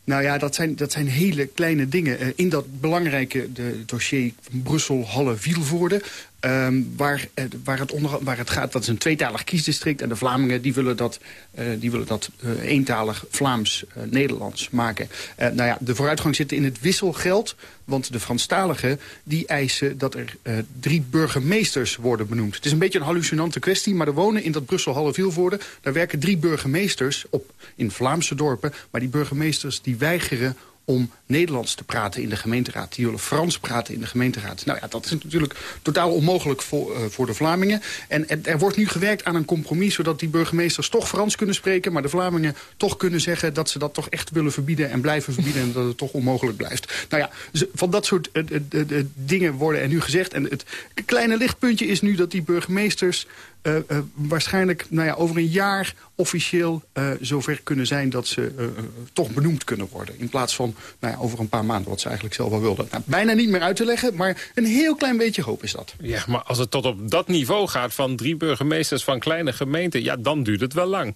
Nou ja, dat zijn, dat zijn hele kleine dingen. Uh, in dat belangrijke de, dossier Brussel-Halle-Vielvoorde... Um, waar, uh, waar, het onder, waar het gaat, dat is een tweetalig kiesdistrict... en de Vlamingen die willen dat, uh, die willen dat eentalig Vlaams-Nederlands maken. nou ja, de vooruitgang zit in het wisselgeld... want de Franstaligen die eisen dat er drie burgemeesters worden benoemd. Het is een beetje een hallucinante kwestie... maar er wonen in dat Brussel-Halle-Vielvoorde... daar werken drie burgemeesters op, in Vlaamse dorpen... maar die burgemeesters die weigeren om Nederlands te praten in de gemeenteraad. Die willen Frans praten in de gemeenteraad. Nou ja, dat is natuurlijk totaal onmogelijk voor, uh, voor de Vlamingen. En, er wordt nu gewerkt aan een compromis... zodat die burgemeesters toch Frans kunnen spreken... maar de Vlamingen toch kunnen zeggen dat ze dat toch echt willen verbieden... en blijven verbieden en dat het toch onmogelijk blijft. Nou ja, van dat soort uh, uh, dingen worden er nu gezegd. En het kleine lichtpuntje is nu dat die burgemeesters... Waarschijnlijk nou ja, over een jaar officieel uh, zover kunnen zijn... dat ze toch benoemd kunnen worden. In plaats van nou ja, over een paar maanden, wat ze eigenlijk zelf wel wilden. Nou, bijna niet meer uit te leggen, maar een heel klein beetje hoop is dat. Ja, maar als het tot op dat niveau gaat van drie burgemeesters van kleine gemeenten... ja, dan duurt het wel lang.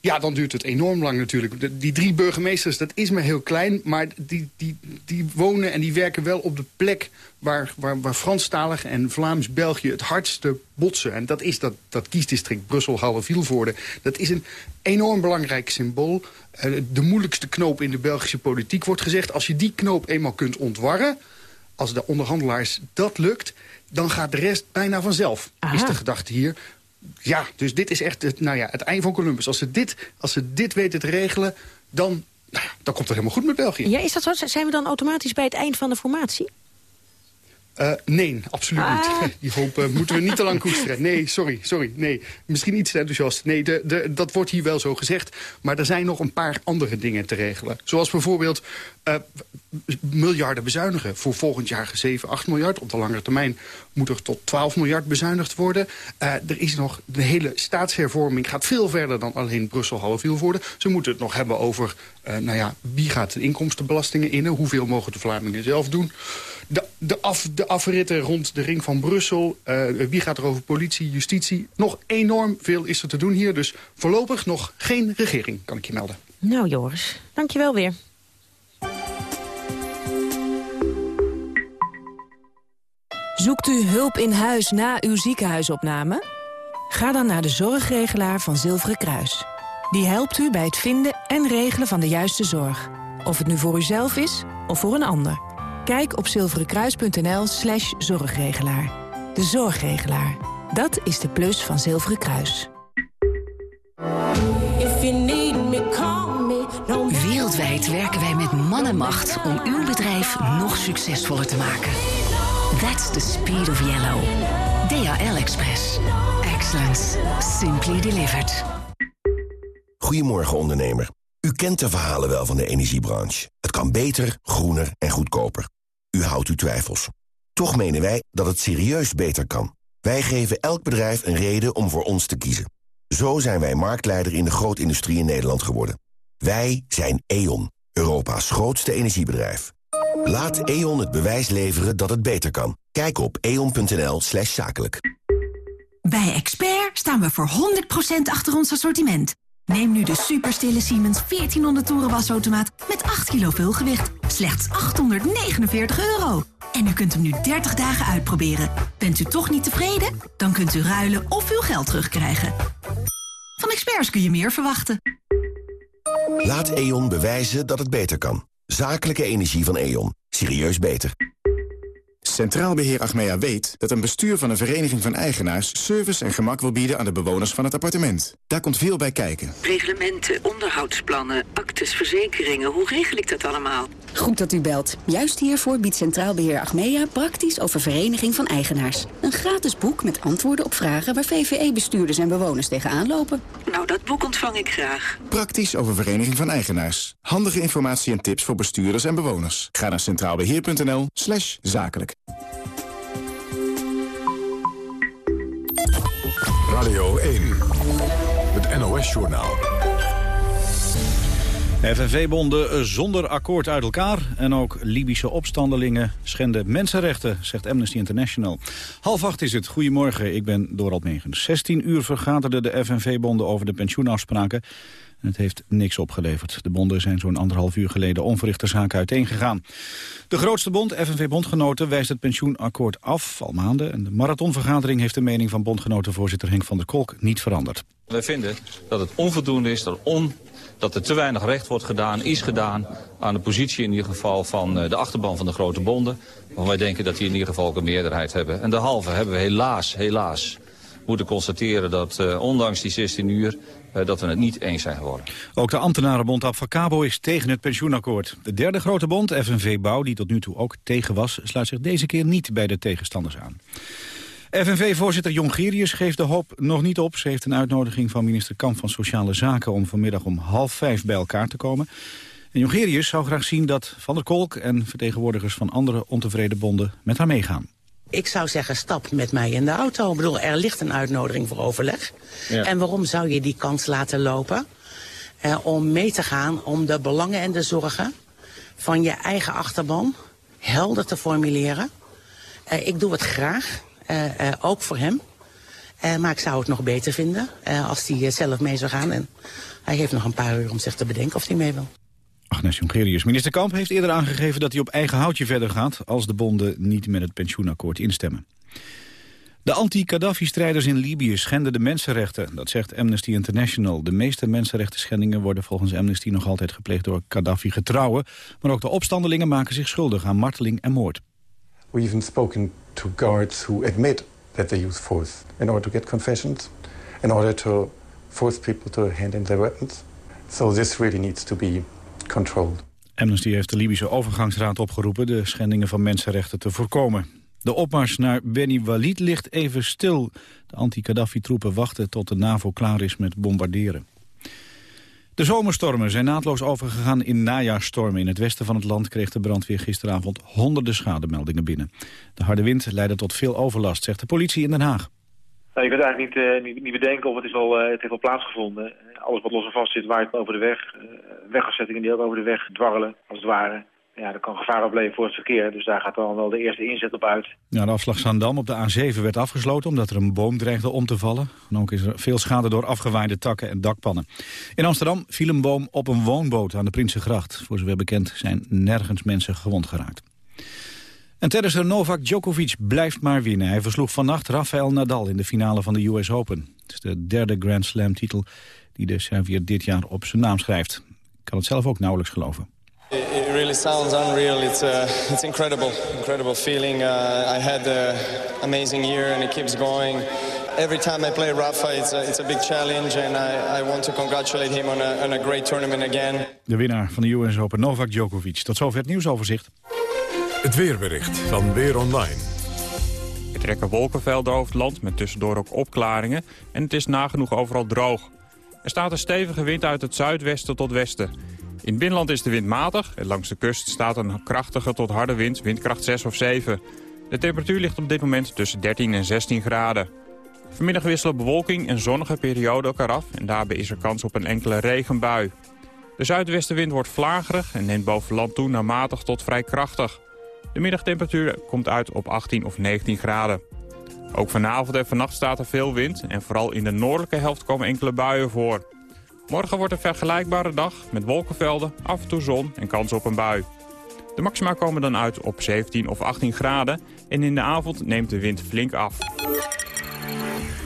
Ja, dan duurt het enorm lang natuurlijk. die drie burgemeesters, dat is maar heel klein... maar die, die, die wonen en die werken wel op de plek... waar, waar, waar Franstalig en Vlaams-België het hardste botsen. En dat is dat, dat kiesdistrict Brussel-Halle-Vielvoorde. Dat is een enorm belangrijk symbool. Uh, de moeilijkste knoop in de Belgische politiek wordt gezegd. Als je die knoop eenmaal kunt ontwarren... als de onderhandelaars dat lukt... dan gaat de rest bijna vanzelf, Aha. is de gedachte hier ja, dus dit is echt het, nou ja, het eind van Columbus. Als ze dit, als ze dit weten te regelen, dan, nou ja, dan komt het helemaal goed met België. Ja, is dat zo? Zijn we dan automatisch bij het eind van de formatie? Uh, nee, absoluut ah. niet. Die hoop uh, moeten we niet te lang koesteren. Nee, sorry, sorry. Nee, misschien iets te enthousiast. Nee, de, de, dat wordt hier wel zo gezegd. Maar er zijn nog een paar andere dingen te regelen. Zoals bijvoorbeeld uh, miljarden bezuinigen. Voor volgend jaar 7, 8 miljard. Op de langere termijn moet er tot 12 miljard bezuinigd worden. er is nog de hele staatshervorming gaat veel verder dan alleen Brussel half worden. Ze moeten het nog hebben over nou ja, wie gaat de inkomstenbelastingen innen. Hoeveel mogen de Vlamingen zelf doen de, de, af, de afritten rond de ring van Brussel. Uh, wie gaat er over politie, justitie? Nog enorm veel is er te doen hier. Dus voorlopig nog geen regering, kan ik je melden. Nou Joris, dankjewel weer. Zoekt u hulp in huis na uw ziekenhuisopname? Ga dan naar de zorgregelaar van Zilveren Kruis. Die helpt u bij het vinden en regelen van de juiste zorg. Of het nu voor uzelf is of voor een ander. Kijk op zilverenkruis.nl slash zorgregelaar. De zorgregelaar. Dat is de plus van Zilveren Kruis. Wereldwijd werken wij met man en macht om uw bedrijf nog succesvoller te maken. That's the speed of yellow. DHL Express. Excellence. Simply delivered. Goedemorgen ondernemer. U kent de verhalen wel van de energiebranche. Het kan beter, groener en goedkoper. U houdt uw twijfels. Toch menen wij dat het serieus beter kan. Wij geven elk bedrijf een reden om voor ons te kiezen. Zo zijn wij marktleider in de grootindustrie in Nederland geworden. Wij zijn E.ON, Europa's grootste energiebedrijf. Laat E.ON het bewijs leveren dat het beter kan. Kijk op eon.nl slash zakelijk. Bij Expert staan we voor 100% achter ons assortiment. Neem nu de superstille Siemens 1400 toeren wasautomaat met 8 kilo vulgewicht. Slechts 849 euro. En u kunt hem nu 30 dagen uitproberen. Bent u toch niet tevreden? Dan kunt u ruilen of uw geld terugkrijgen. Van experts kun je meer verwachten. Laat E.ON bewijzen dat het beter kan. Zakelijke energie van E.ON. Serieus beter. Centraal Beheer Achmea weet dat een bestuur van een vereniging van eigenaars... service en gemak wil bieden aan de bewoners van het appartement. Daar komt veel bij kijken. Reglementen, onderhoudsplannen, actes, verzekeringen. Hoe regel ik dat allemaal? Goed dat u belt. Juist hiervoor biedt Centraal Beheer Achmea praktisch over vereniging van eigenaars. Een gratis boek met antwoorden op vragen waar VVE-bestuurders en bewoners tegenaan lopen. Nou, dat boek ontvang ik graag. Praktisch over vereniging van eigenaars. Handige informatie en tips voor bestuurders en bewoners. Ga naar centraalbeheer.nl slash zakelijk. Radio 1, het NOS-journaal. FNV-bonden zonder akkoord uit elkaar. En ook Libische opstandelingen schenden mensenrechten, zegt Amnesty International. Half acht is het. Goedemorgen, ik ben Dorald Megens. 16 uur vergaderden de FNV-bonden over de pensioenafspraken. Het heeft niks opgeleverd. De bonden zijn zo'n anderhalf uur geleden onverrichte zaken uiteengegaan. De grootste bond, FNV-bondgenoten, wijst het pensioenakkoord af, al maanden. En de marathonvergadering heeft de mening van bondgenotenvoorzitter Henk van der Kolk niet veranderd. Wij vinden dat het onvoldoende is, dat, on, dat er te weinig recht wordt gedaan, is gedaan aan de positie in ieder geval van eh, de achterban van de grote bonden. Want wij denken dat die in ieder geval ook een meerderheid hebben. En derhalve hebben we helaas, helaas moeten constateren dat uh, ondanks die 16 uur dat we het niet eens zijn geworden. Ook de ambtenarenbond Abfacabo is tegen het pensioenakkoord. De derde grote bond, FNV Bouw, die tot nu toe ook tegen was... sluit zich deze keer niet bij de tegenstanders aan. FNV-voorzitter Jongerius geeft de hoop nog niet op. Ze heeft een uitnodiging van minister Kamp van Sociale Zaken... om vanmiddag om half vijf bij elkaar te komen. En Jongerius zou graag zien dat Van der Kolk en vertegenwoordigers van andere ontevreden bonden met haar meegaan. Ik zou zeggen, stap met mij in de auto. Ik bedoel, er ligt een uitnodiging voor overleg. Ja. En waarom zou je die kans laten lopen? Eh, om mee te gaan om de belangen en de zorgen van je eigen achterban helder te formuleren. Uh, ik doe het graag, uh, ook voor hem. maar ik zou het nog beter vinden als hij zelf mee zou gaan. En hij heeft nog een paar uur om zich te bedenken of hij mee wil. Agnes Jongerius. Minister Kamp heeft eerder aangegeven dat hij op eigen houtje verder gaat... als de bonden niet met het pensioenakkoord instemmen. De anti-Kaddafi-strijders in Libië schenden de mensenrechten. Dat zegt Amnesty International. De meeste mensenrechten schendingen worden volgens Amnesty nog altijd gepleegd door Gaddafi-getrouwen. Maar ook de opstandelingen maken zich schuldig aan marteling en moord. We even spoken to guards who admit that they use force in order to get confessions, in order to force people to hand in their weapons. So this really needs to be controlled. Amnesty heeft de Libische overgangsraad opgeroepen de schendingen van mensenrechten te voorkomen. De opmars naar Beni Walid ligt even stil. De anti-Kaddafi-troepen wachten tot de NAVO klaar is met bombarderen. De zomerstormen zijn naadloos overgegaan in najaarstormen. In het westen van het land kreeg de brandweer gisteravond honderden schademeldingen binnen. De harde wind leidde tot veel overlast, zegt de politie in Den Haag. Nou, je kunt eigenlijk niet, uh, niet, niet, bedenken of het, is al, uh, het heeft al plaatsgevonden. Alles wat los en vast zit waait over de weg. Uh, wegafzettingen die ook over de weg dwarrelen, als het ware. Ja, er kan gevaar opleven voor het verkeer. Dus daar gaat dan wel de eerste inzet op uit. Ja, de afslag Zandam op de A7 werd afgesloten omdat er een boom dreigde om te vallen. En ook is er veel schade door afgewaaide takken en dakpannen. In Amsterdam viel een boom op een woonboot aan de Prinsengracht. Voor zover bekend zijn nergens mensen gewond geraakt. En tennisser Novak Djokovic blijft maar winnen. Hij versloeg vannacht Rafael Nadal in de finale van de US Open. Het is de derde Grand Slam titel die de Servier dit jaar op zijn naam schrijft. Ik kan het zelf ook nauwelijks geloven. It, really sounds unreal. It's uh, it's incredible, incredible feeling. Uh, I had an amazing year and it keeps going. Every time I play Rafa, it's a, it's a big challenge, and I, I want to congratulate him on a, on a great tournament again. De winnaar van de US Open, Novak Djokovic. Tot zover het nieuwsoverzicht. Het weerbericht van Weer Online. Er trekken wolkenvelden over het land met tussendoor ook opklaringen en het is nagenoeg overal droog. Er staat een stevige wind uit het zuidwesten tot westen. In het binnenland is de wind matig en langs de kust staat een krachtige tot harde wind, windkracht 6 of 7. De temperatuur ligt op dit moment tussen 13 en 16 graden. Vanmiddag wisselen bewolking en zonnige periode elkaar af en daarbij is er kans op een enkele regenbui. De zuidwestenwind wordt vlagerig en neemt boven land toe naar matig tot vrij krachtig. De middagtemperatuur komt uit op 18 of 19 graden. Ook vanavond en vannacht staat er veel wind en vooral in de noordelijke helft komen enkele buien voor. Morgen wordt een vergelijkbare dag met wolkenvelden, af en toe zon en kans op een bui. De maxima komen dan uit op 17 of 18 graden en in de avond neemt de wind flink af.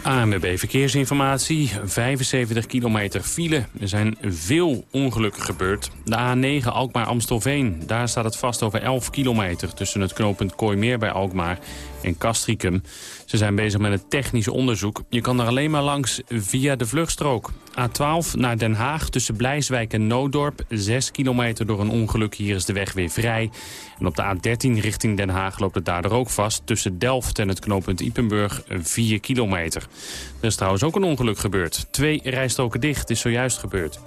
ANWB Verkeersinformatie, 75 kilometer file. Er zijn veel ongelukken gebeurd. De A9 Alkmaar-Amstelveen, daar staat het vast over 11 kilometer... tussen het knooppunt Kooimeer bij Alkmaar en Castricum. Ze zijn bezig met een technisch onderzoek. Je kan er alleen maar langs via de vluchtstrook. A12 naar Den Haag tussen Blijswijk en Noodorp. 6 kilometer door een ongeluk. Hier is de weg weer vrij. En op de A13 richting Den Haag loopt het daardoor ook vast. Tussen Delft en het knooppunt Ipenburg 4 kilometer. Er is trouwens ook een ongeluk gebeurd. Twee rijstroken dicht is zojuist gebeurd.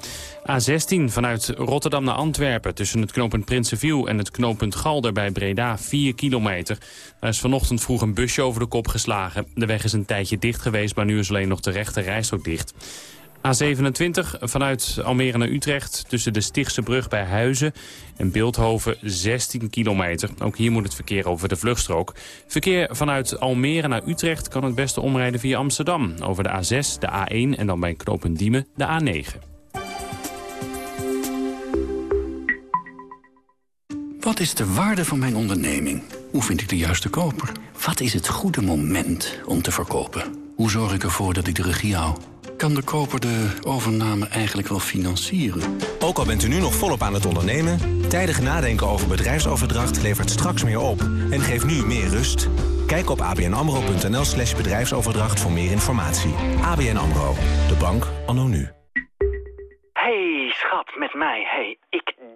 A16 vanuit Rotterdam naar Antwerpen... tussen het knooppunt Prinsenviel en het knooppunt Galder bij Breda 4 kilometer. Daar is vanochtend vroeg een busje over de kop geslagen. De weg is een tijdje dicht geweest, maar nu is alleen nog de rechte rijstrook dicht. A27 vanuit Almere naar Utrecht tussen de Stichtse brug bij Huizen en Beeldhoven 16 kilometer. Ook hier moet het verkeer over de vluchtstrook. Verkeer vanuit Almere naar Utrecht kan het beste omrijden via Amsterdam. Over de A6, de A1 en dan bij knooppunt Diemen de A9. Wat is de waarde van mijn onderneming? Hoe vind ik de juiste koper? Wat is het goede moment om te verkopen? Hoe zorg ik ervoor dat ik de regie hou? Kan de koper de overname eigenlijk wel financieren? Ook al bent u nu nog volop aan het ondernemen... tijdig nadenken over bedrijfsoverdracht levert straks meer op... en geeft nu meer rust. Kijk op abnamro.nl slash bedrijfsoverdracht voor meer informatie. ABN AMRO, de bank anno nu. Hey, schat, met mij. Hey,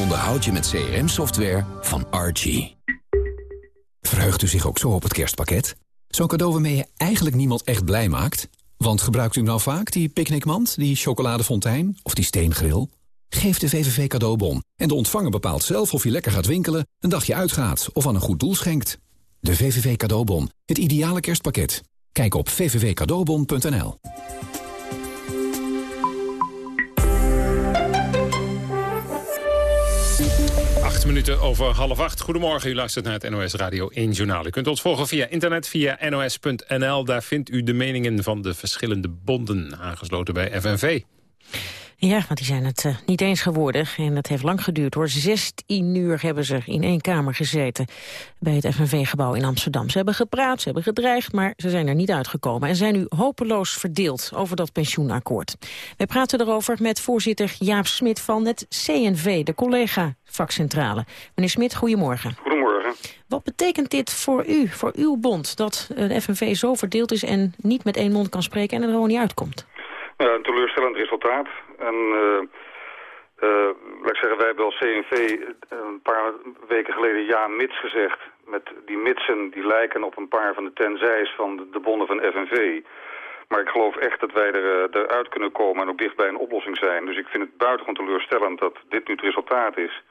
onderhoud je met CRM-software van Archie. Verheugt u zich ook zo op het kerstpakket? Zo'n cadeau waarmee je eigenlijk niemand echt blij maakt? Want gebruikt u nou vaak die picknickmand, die chocoladefontein of die steengril? Geef de VVV cadeaubon en de ontvanger bepaalt zelf of je lekker gaat winkelen, een dagje uitgaat of aan een goed doel schenkt. De VVV cadeaubon, het ideale kerstpakket. Kijk op vvvcadeaubon.nl. minuten over half acht. Goedemorgen, u luistert naar het NOS Radio 1 Journaal. U kunt ons volgen via internet, via nos.nl. Daar vindt u de meningen van de verschillende bonden, aangesloten bij FNV. Ja, want die zijn het uh, niet eens geworden. En dat heeft lang geduurd hoor. 16 uur hebben ze in één kamer gezeten bij het FNV-gebouw in Amsterdam. Ze hebben gepraat, ze hebben gedreigd, maar ze zijn er niet uitgekomen. En zijn nu hopeloos verdeeld over dat pensioenakkoord. Wij praten erover met voorzitter Jaap Smit van het CNV, de collega-vakcentrale. Meneer Smit, goedemorgen. Goedemorgen. Wat betekent dit voor u, voor uw bond, dat de FNV zo verdeeld is en niet met één mond kan spreken en er gewoon niet uitkomt? Ja, een teleurstellend resultaat. En uh, uh, laat ik zeggen, wij hebben als CNV een paar weken geleden ja mits gezegd. Met die mitsen die lijken op een paar van de tenzijs van de, de bonden van FNV. Maar ik geloof echt dat wij er, eruit kunnen komen en ook dicht bij een oplossing zijn. Dus ik vind het buitengewoon teleurstellend dat dit nu het resultaat is.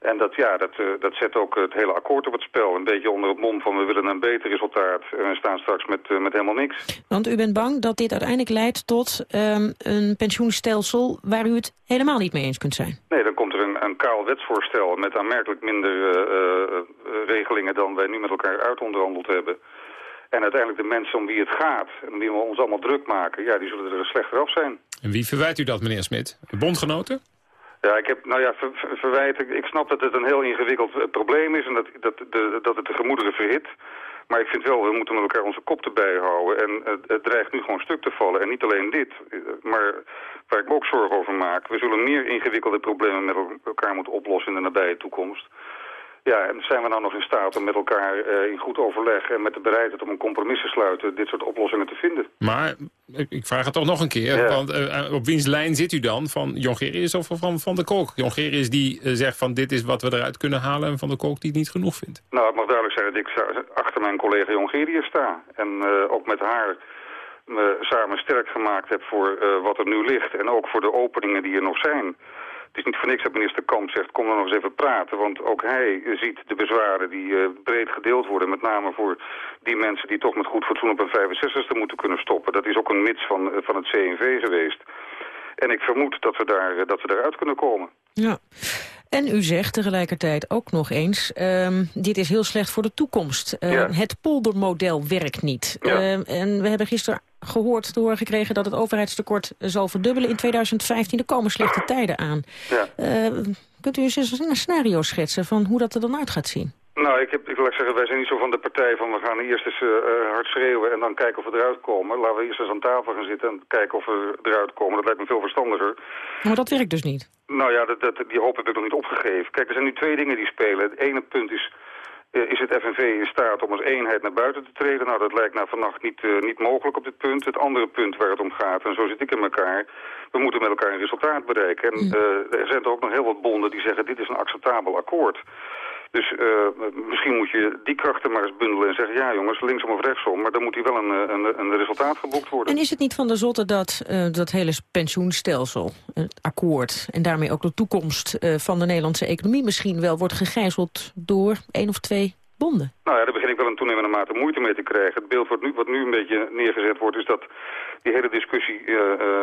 En dat, ja, dat, uh, dat zet ook het hele akkoord op het spel. Een beetje onder het mom van we willen een beter resultaat. En we staan straks met, uh, met helemaal niks. Want u bent bang dat dit uiteindelijk leidt tot um, een pensioenstelsel... waar u het helemaal niet mee eens kunt zijn? Nee, dan komt er een, een kaal wetsvoorstel... met aanmerkelijk minder uh, regelingen dan wij nu met elkaar uitonderhandeld hebben. En uiteindelijk de mensen om wie het gaat... en wie we ons allemaal druk maken... ja, die zullen er slechter af zijn. En wie verwijt u dat, meneer Smit? De bondgenoten? Ja, ik heb, nou ja, ver, ver, verwijt, ik, ik snap dat het een heel ingewikkeld uh, probleem is en dat, dat, de, dat het de gemoederen verhit. Maar ik vind wel, we moeten met elkaar onze kop erbij houden. En het, het dreigt nu gewoon stuk te vallen. En niet alleen dit, maar waar ik me ook zorgen over maak. We zullen meer ingewikkelde problemen met elkaar moeten oplossen in de nabije toekomst. Ja, en zijn we nou nog in staat om met elkaar uh, in goed overleg en met de bereidheid om een compromis te sluiten dit soort oplossingen te vinden? Maar ik vraag het toch nog een keer, want uh, op wiens lijn zit u dan? Van Jongerius of van Van de Kolk? Jongerius die uh, zegt van dit is wat we eruit kunnen halen en Van de Kolk die het niet genoeg vindt. Nou, ik mag duidelijk zeggen dat ik achter mijn collega Jongerius sta. En ook met haar me samen sterk gemaakt heb voor wat er nu ligt en ook voor de openingen die er nog zijn. Het is niet voor niks dat minister Kamp zegt, kom dan nog eens even praten. Want ook hij ziet de bezwaren die uh, breed gedeeld worden. Met name voor die mensen die toch met goed fatsoen op een 65ste moeten kunnen stoppen. Dat is ook een mits van, van het CNV geweest. En ik vermoed dat we, daar, dat we daaruit kunnen komen. Ja. En u zegt tegelijkertijd ook nog eens, um, dit is heel slecht voor de toekomst. Ja. Het poldermodel werkt niet. Ja. Uh, en we hebben gisteren gehoord, te horen gekregen dat het overheidstekort zal verdubbelen in 2015. Er komen slechte tijden aan. Ja. Uh, kunt u eens een scenario schetsen van hoe dat er dan uit gaat zien? Nou, ik, heb, ik wil zeggen, wij zijn niet zo van de partij van we gaan eerst eens uh, hard schreeuwen en dan kijken of we eruit komen. Laten we eerst eens aan tafel gaan zitten en kijken of we eruit komen. Dat lijkt me veel verstandiger. Maar dat werkt dus niet? Nou ja, dat, dat, die hoop heb ik nog niet opgegeven. Kijk, er zijn nu twee dingen die spelen. Het ene punt is, is het FNV in staat om als eenheid naar buiten te treden? Nou, dat lijkt nou vannacht niet, uh, niet mogelijk op dit punt. Het andere punt waar het om gaat, en zo zit ik in elkaar... we moeten met elkaar een resultaat bereiken. En uh, er zijn er ook nog heel wat bonden die zeggen... dit is een acceptabel akkoord. Dus uh, misschien moet je die krachten maar eens bundelen en zeggen... ja jongens, linksom of rechtsom, maar dan moet hier wel een, een, een resultaat geboekt worden. En is het niet van de zotte dat uh, dat hele pensioenstelsel, het akkoord... en daarmee ook de toekomst uh, van de Nederlandse economie misschien wel... wordt gegijzeld door één of twee bonden? Nou ja, daar begin ik wel een toenemende mate moeite mee te krijgen. Het beeld wat nu, wat nu een beetje neergezet wordt... is dat die hele discussie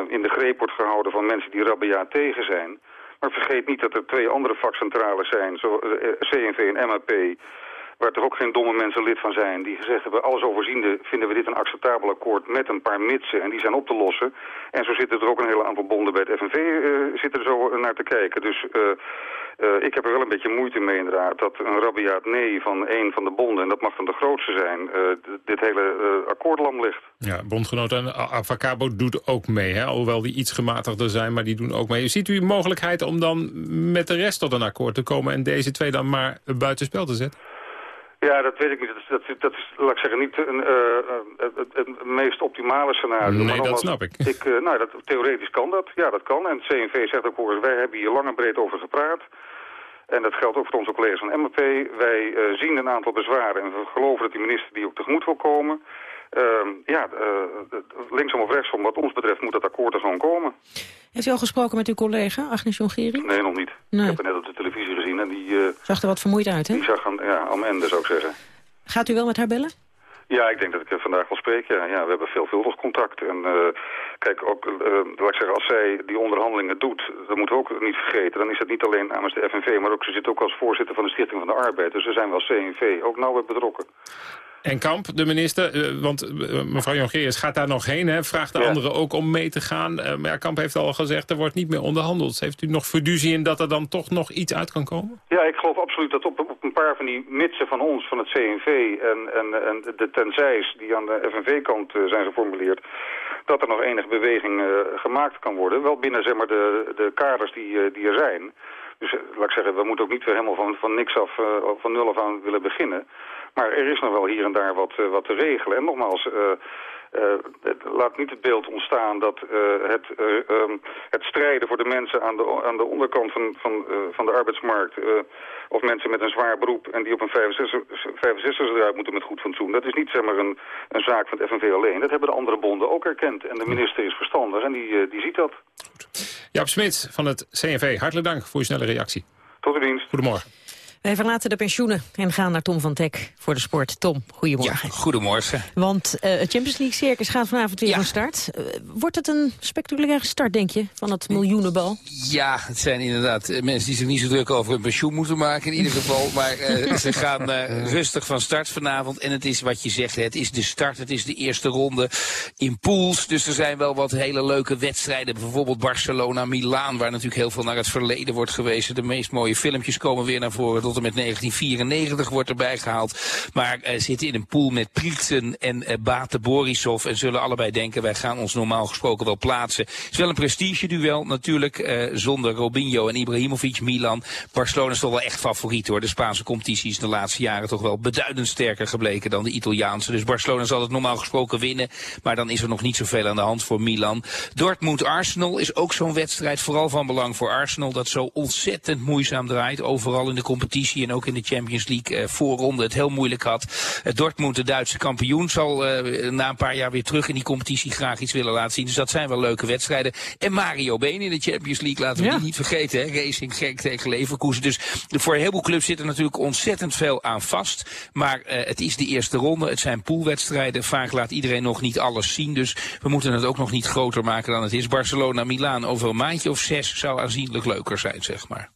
in de greep wordt gehouden van mensen die rabiaat tegen zijn... Maar vergeet niet dat er twee andere vakcentrales zijn, zo, uh, CNV en MAP... waar toch ook geen domme mensen lid van zijn... die gezegd hebben, alles overziende vinden we dit een acceptabel akkoord... met een paar mitsen en die zijn op te lossen. En zo zitten er ook een hele aantal bonden bij het FNV uh, zitten er zo naar te kijken. Dus... Uh, ik heb er wel een beetje moeite mee inderdaad dat een rabiaat nee van een van de bonden, en dat mag dan de grootste zijn, dit hele uh, akkoordlam ligt. Ja, bondgenoot en Avacabo doet ook mee, hè? alhoewel die iets gematigder zijn, maar die doen ook mee. Ziet u mogelijkheid om dan met de rest tot een akkoord te komen en deze twee dan maar buitenspel te zetten? Ja, dat weet ik niet. Dat is, dat is, dat is laat ik zeggen, niet een, uh, het, het, meest optimale scenario. Nee, maar dat snap ik. ik uh, nou, dat, theoretisch kan dat. Ja, dat kan. En het CNV zegt ook, hoor, wij hebben hier lang en breed over gepraat. En dat geldt ook voor onze collega's van MRP. Wij uh, zien een aantal bezwaren en we geloven dat die minister die ook tegemoet wil komen. Uh, ja, uh, linksom of rechtsom, wat ons betreft moet dat akkoord er gewoon komen. Heeft u al gesproken met uw collega, Agnes Jongering? Nee, nog niet. Nee. Ik heb het net op de televisie gezien en die... Uh, zag er wat vermoeid uit, hè? Die zag aan, ja, am ende, zou ik zeggen. Gaat u wel met haar bellen? Ja, ik denk dat ik er vandaag wel spreek. Ja, ja we hebben veelvuldig contact. En uh, kijk, ook, uh, laat ik zeggen, als zij die onderhandelingen doet, dat moeten we ook niet vergeten. Dan is het niet alleen namens de FNV, maar ook, ze zit ook als voorzitter van de Stichting van de Arbeid. Dus ze zijn wel CNV ook nauw bij betrokken. En Kamp, de minister, uh, want uh, mevrouw Jongerius gaat daar nog heen, hè, vraagt de ja. anderen ook om mee te gaan. Uh, maar ja, Kamp heeft al gezegd, er wordt niet meer onderhandeld. Heeft u nog fiducie in dat er dan toch nog iets uit kan komen? Ja, ik geloof absoluut dat op, op een paar van die mitsen van ons, van het CNV en, en, en de tenzijs die aan de FNV-kant zijn geformuleerd, dat er nog enige beweging gemaakt kan worden. Wel binnen zeg maar, de, de kaders die, die er zijn. Dus laat ik zeggen, we moeten ook niet helemaal van, van niks af, van nul af aan willen beginnen. Maar er is nog wel hier en daar wat, uh, wat te regelen. En nogmaals, laat niet het beeld ontstaan dat het, um, het strijden voor de mensen aan de, aan de onderkant van, van, van de arbeidsmarkt... of mensen met een zwaar beroep en die op een 65, 65 eruit moeten met goed fatsoen... dat is niet zeg maar, een, een zaak van het FNV alleen. Dat hebben de andere bonden ook erkend. En de minister is verstandig en die, die ziet dat. Jaap Smits van het CNV, hartelijk dank voor uw snelle reactie. Tot de dienst. Goedemorgen. Wij verlaten de pensioenen en gaan naar Tom van Teck voor de sport. Tom, goedemorgen. Ja, goedemorgen. Want uh, het Champions League circus gaat vanavond weer ja. van start. Uh, wordt het een spectaculaire start, denk je, van het miljoenenbal? Ja, het zijn inderdaad mensen die zich niet zo druk over hun pensioen moeten maken in ieder geval. maar uh, ze gaan rustig van start vanavond. En het is wat je zegt, het is de start, het is de eerste ronde in pools. Dus er zijn wel wat hele leuke wedstrijden. Bijvoorbeeld Barcelona, Milaan, waar natuurlijk heel veel naar het verleden wordt gewezen. De meest mooie filmpjes komen weer naar voren. Met 1994 wordt erbij gehaald. Maar uh, zitten in een pool met Prietsen en uh, Bate Borisov. En zullen allebei denken, wij gaan ons normaal gesproken wel plaatsen. Het is wel een prestige-duel natuurlijk. Uh, zonder Robinho en Ibrahimovic, Milan. Barcelona is toch wel echt favoriet hoor. De Spaanse competitie is de laatste jaren toch wel beduidend sterker gebleken dan de Italiaanse. Dus Barcelona zal het normaal gesproken winnen. Maar dan is er nog niet zoveel aan de hand voor Milan. Dortmund-Arsenal is ook zo'n wedstrijd. Vooral van belang voor Arsenal. Dat zo ontzettend moeizaam draait. Overal in de competitie en ook in de Champions League uh, voorronde het heel moeilijk had. Uh, Dortmund, de Duitse kampioen, zal uh, na een paar jaar weer terug in die competitie graag iets willen laten zien. Dus dat zijn wel leuke wedstrijden. En Mario Been in de Champions League, laten we ja. die niet vergeten. Hè? Racing gek tegen Leverkusen. Dus voor een heleboel clubs zit er natuurlijk ontzettend veel aan vast. Maar het is de eerste ronde. Het zijn poolwedstrijden. Vaak laat iedereen nog niet alles zien. Dus we moeten het ook nog niet groter maken dan het is. Barcelona-Milaan over een maandje of zes zou aanzienlijk leuker zijn, zeg maar.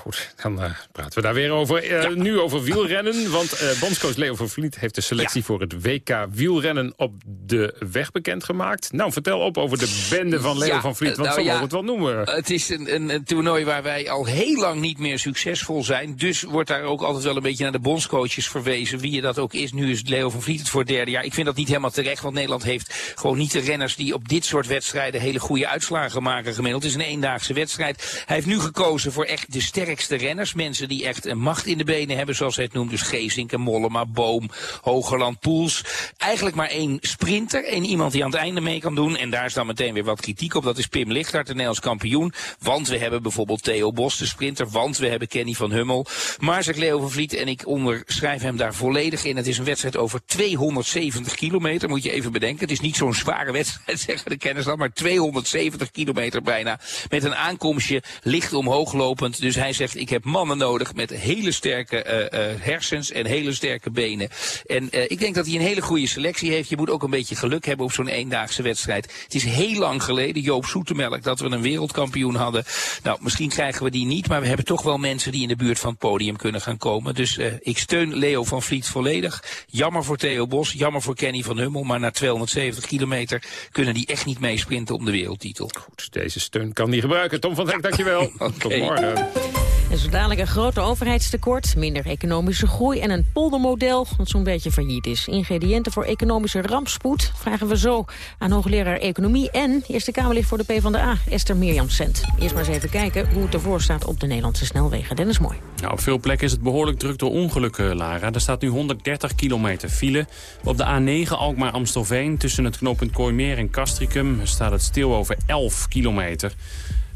Goed, dan uh, praten we daar weer over. Uh, ja. Nu over wielrennen, want uh, bondscoach Leo van Vliet heeft de selectie ja. voor het WK wielrennen op de weg bekendgemaakt. Nou, vertel op over de bende van Leo ja, van Vliet, want nou, zo mogen we het wel noemen. Het is een, een, een, toernooi waar wij al heel lang niet meer succesvol zijn. Dus wordt daar ook altijd wel een beetje naar de bondscoaches verwezen, wie je dat ook is. Nu is Leo van Vliet het voor het derde jaar. Ik vind dat niet helemaal terecht, want Nederland heeft gewoon niet de renners die op dit soort wedstrijden hele goede uitslagen maken gemiddeld. Het is een eendaagse wedstrijd. Hij heeft nu gekozen voor echt de sterke sterkste renners. Mensen die echt een macht in de benen hebben, zoals hij het noemt. Dus Geesink en Mollema, Boom, Hogerland, Poels. Eigenlijk maar één sprinter. één iemand die aan het einde mee kan doen. En daar is dan meteen weer wat kritiek op. Dat is Pim Lichtert, de Nederlands kampioen. Want we hebben bijvoorbeeld Theo Bos, de sprinter. Want we hebben Kenny van Hummel. Maar zegt Leo van Vliet, en ik onderschrijf hem daar volledig in. Het is een wedstrijd over 270 kilometer. Moet je even bedenken. Het is niet zo'n zware wedstrijd, zeggen de kenners dan. Maar 270 kilometer bijna. Met een aankomstje licht omhoog lopend. Dus hij zegt, ik heb mannen nodig met hele sterke uh, uh, hersens en hele sterke benen. En uh, ik denk dat hij een hele goede selectie heeft. Je moet ook een beetje geluk hebben op zo'n eendaagse wedstrijd. Het is heel lang geleden, Joop Soetemelk, dat we een wereldkampioen hadden. Nou, misschien krijgen we die niet, maar we hebben toch wel mensen die in de buurt van het podium kunnen gaan komen. Dus ik steun Leo van Vliet volledig. Jammer voor Theo Bos, jammer voor Kenny van Hummel, maar na 270 kilometer kunnen die echt niet meesprinten om de wereldtitel. Goed, deze steun kan die gebruiken. Tom van Dijk, dankjewel. okay. Tot morgen. En zo dadelijk een groter overheidstekort, minder economische groei... en een poldermodel dat zo'n beetje failliet is. Ingrediënten voor economische rampspoed vragen we zo aan hoogleraar Economie... en Eerste Kamerlid voor de PvdA, Esther Mirjam Sent. Eerst maar eens even kijken hoe het ervoor staat op de Nederlandse snelwegen. Dennis Mooi. Nou, op veel plekken is het behoorlijk druk door ongelukken, Lara. Er staat nu 130 kilometer file. Op de A9 Alkmaar-Amstelveen tussen het knooppunt Kooimeer en Castricum... staat het stil over 11 kilometer.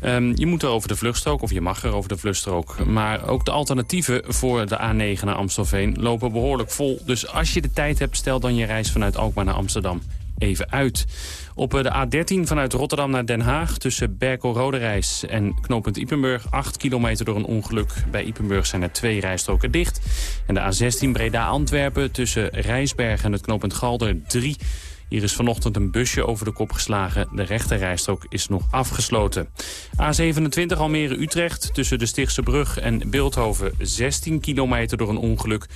Um, je moet er over de vluchtstrook, of je mag er over de vluchtstrook. Maar ook de alternatieven voor de A9 naar Amstelveen lopen behoorlijk vol. Dus als je de tijd hebt, stel dan je reis vanuit Alkmaar naar Amsterdam even uit. Op de A13 vanuit Rotterdam naar Den Haag tussen Berkel-Roderijs en knooppunt Ipenburg... 8 kilometer door een ongeluk. Bij Ipenburg zijn er twee rijstroken dicht. En de A16 Breda-Antwerpen tussen Rijsberg en het knooppunt Galder 3 hier is vanochtend een busje over de kop geslagen. De rechterrijstrook is nog afgesloten. A27 Almere-Utrecht tussen de Stichtse Brug en Beeldhoven 16 kilometer door een ongeluk.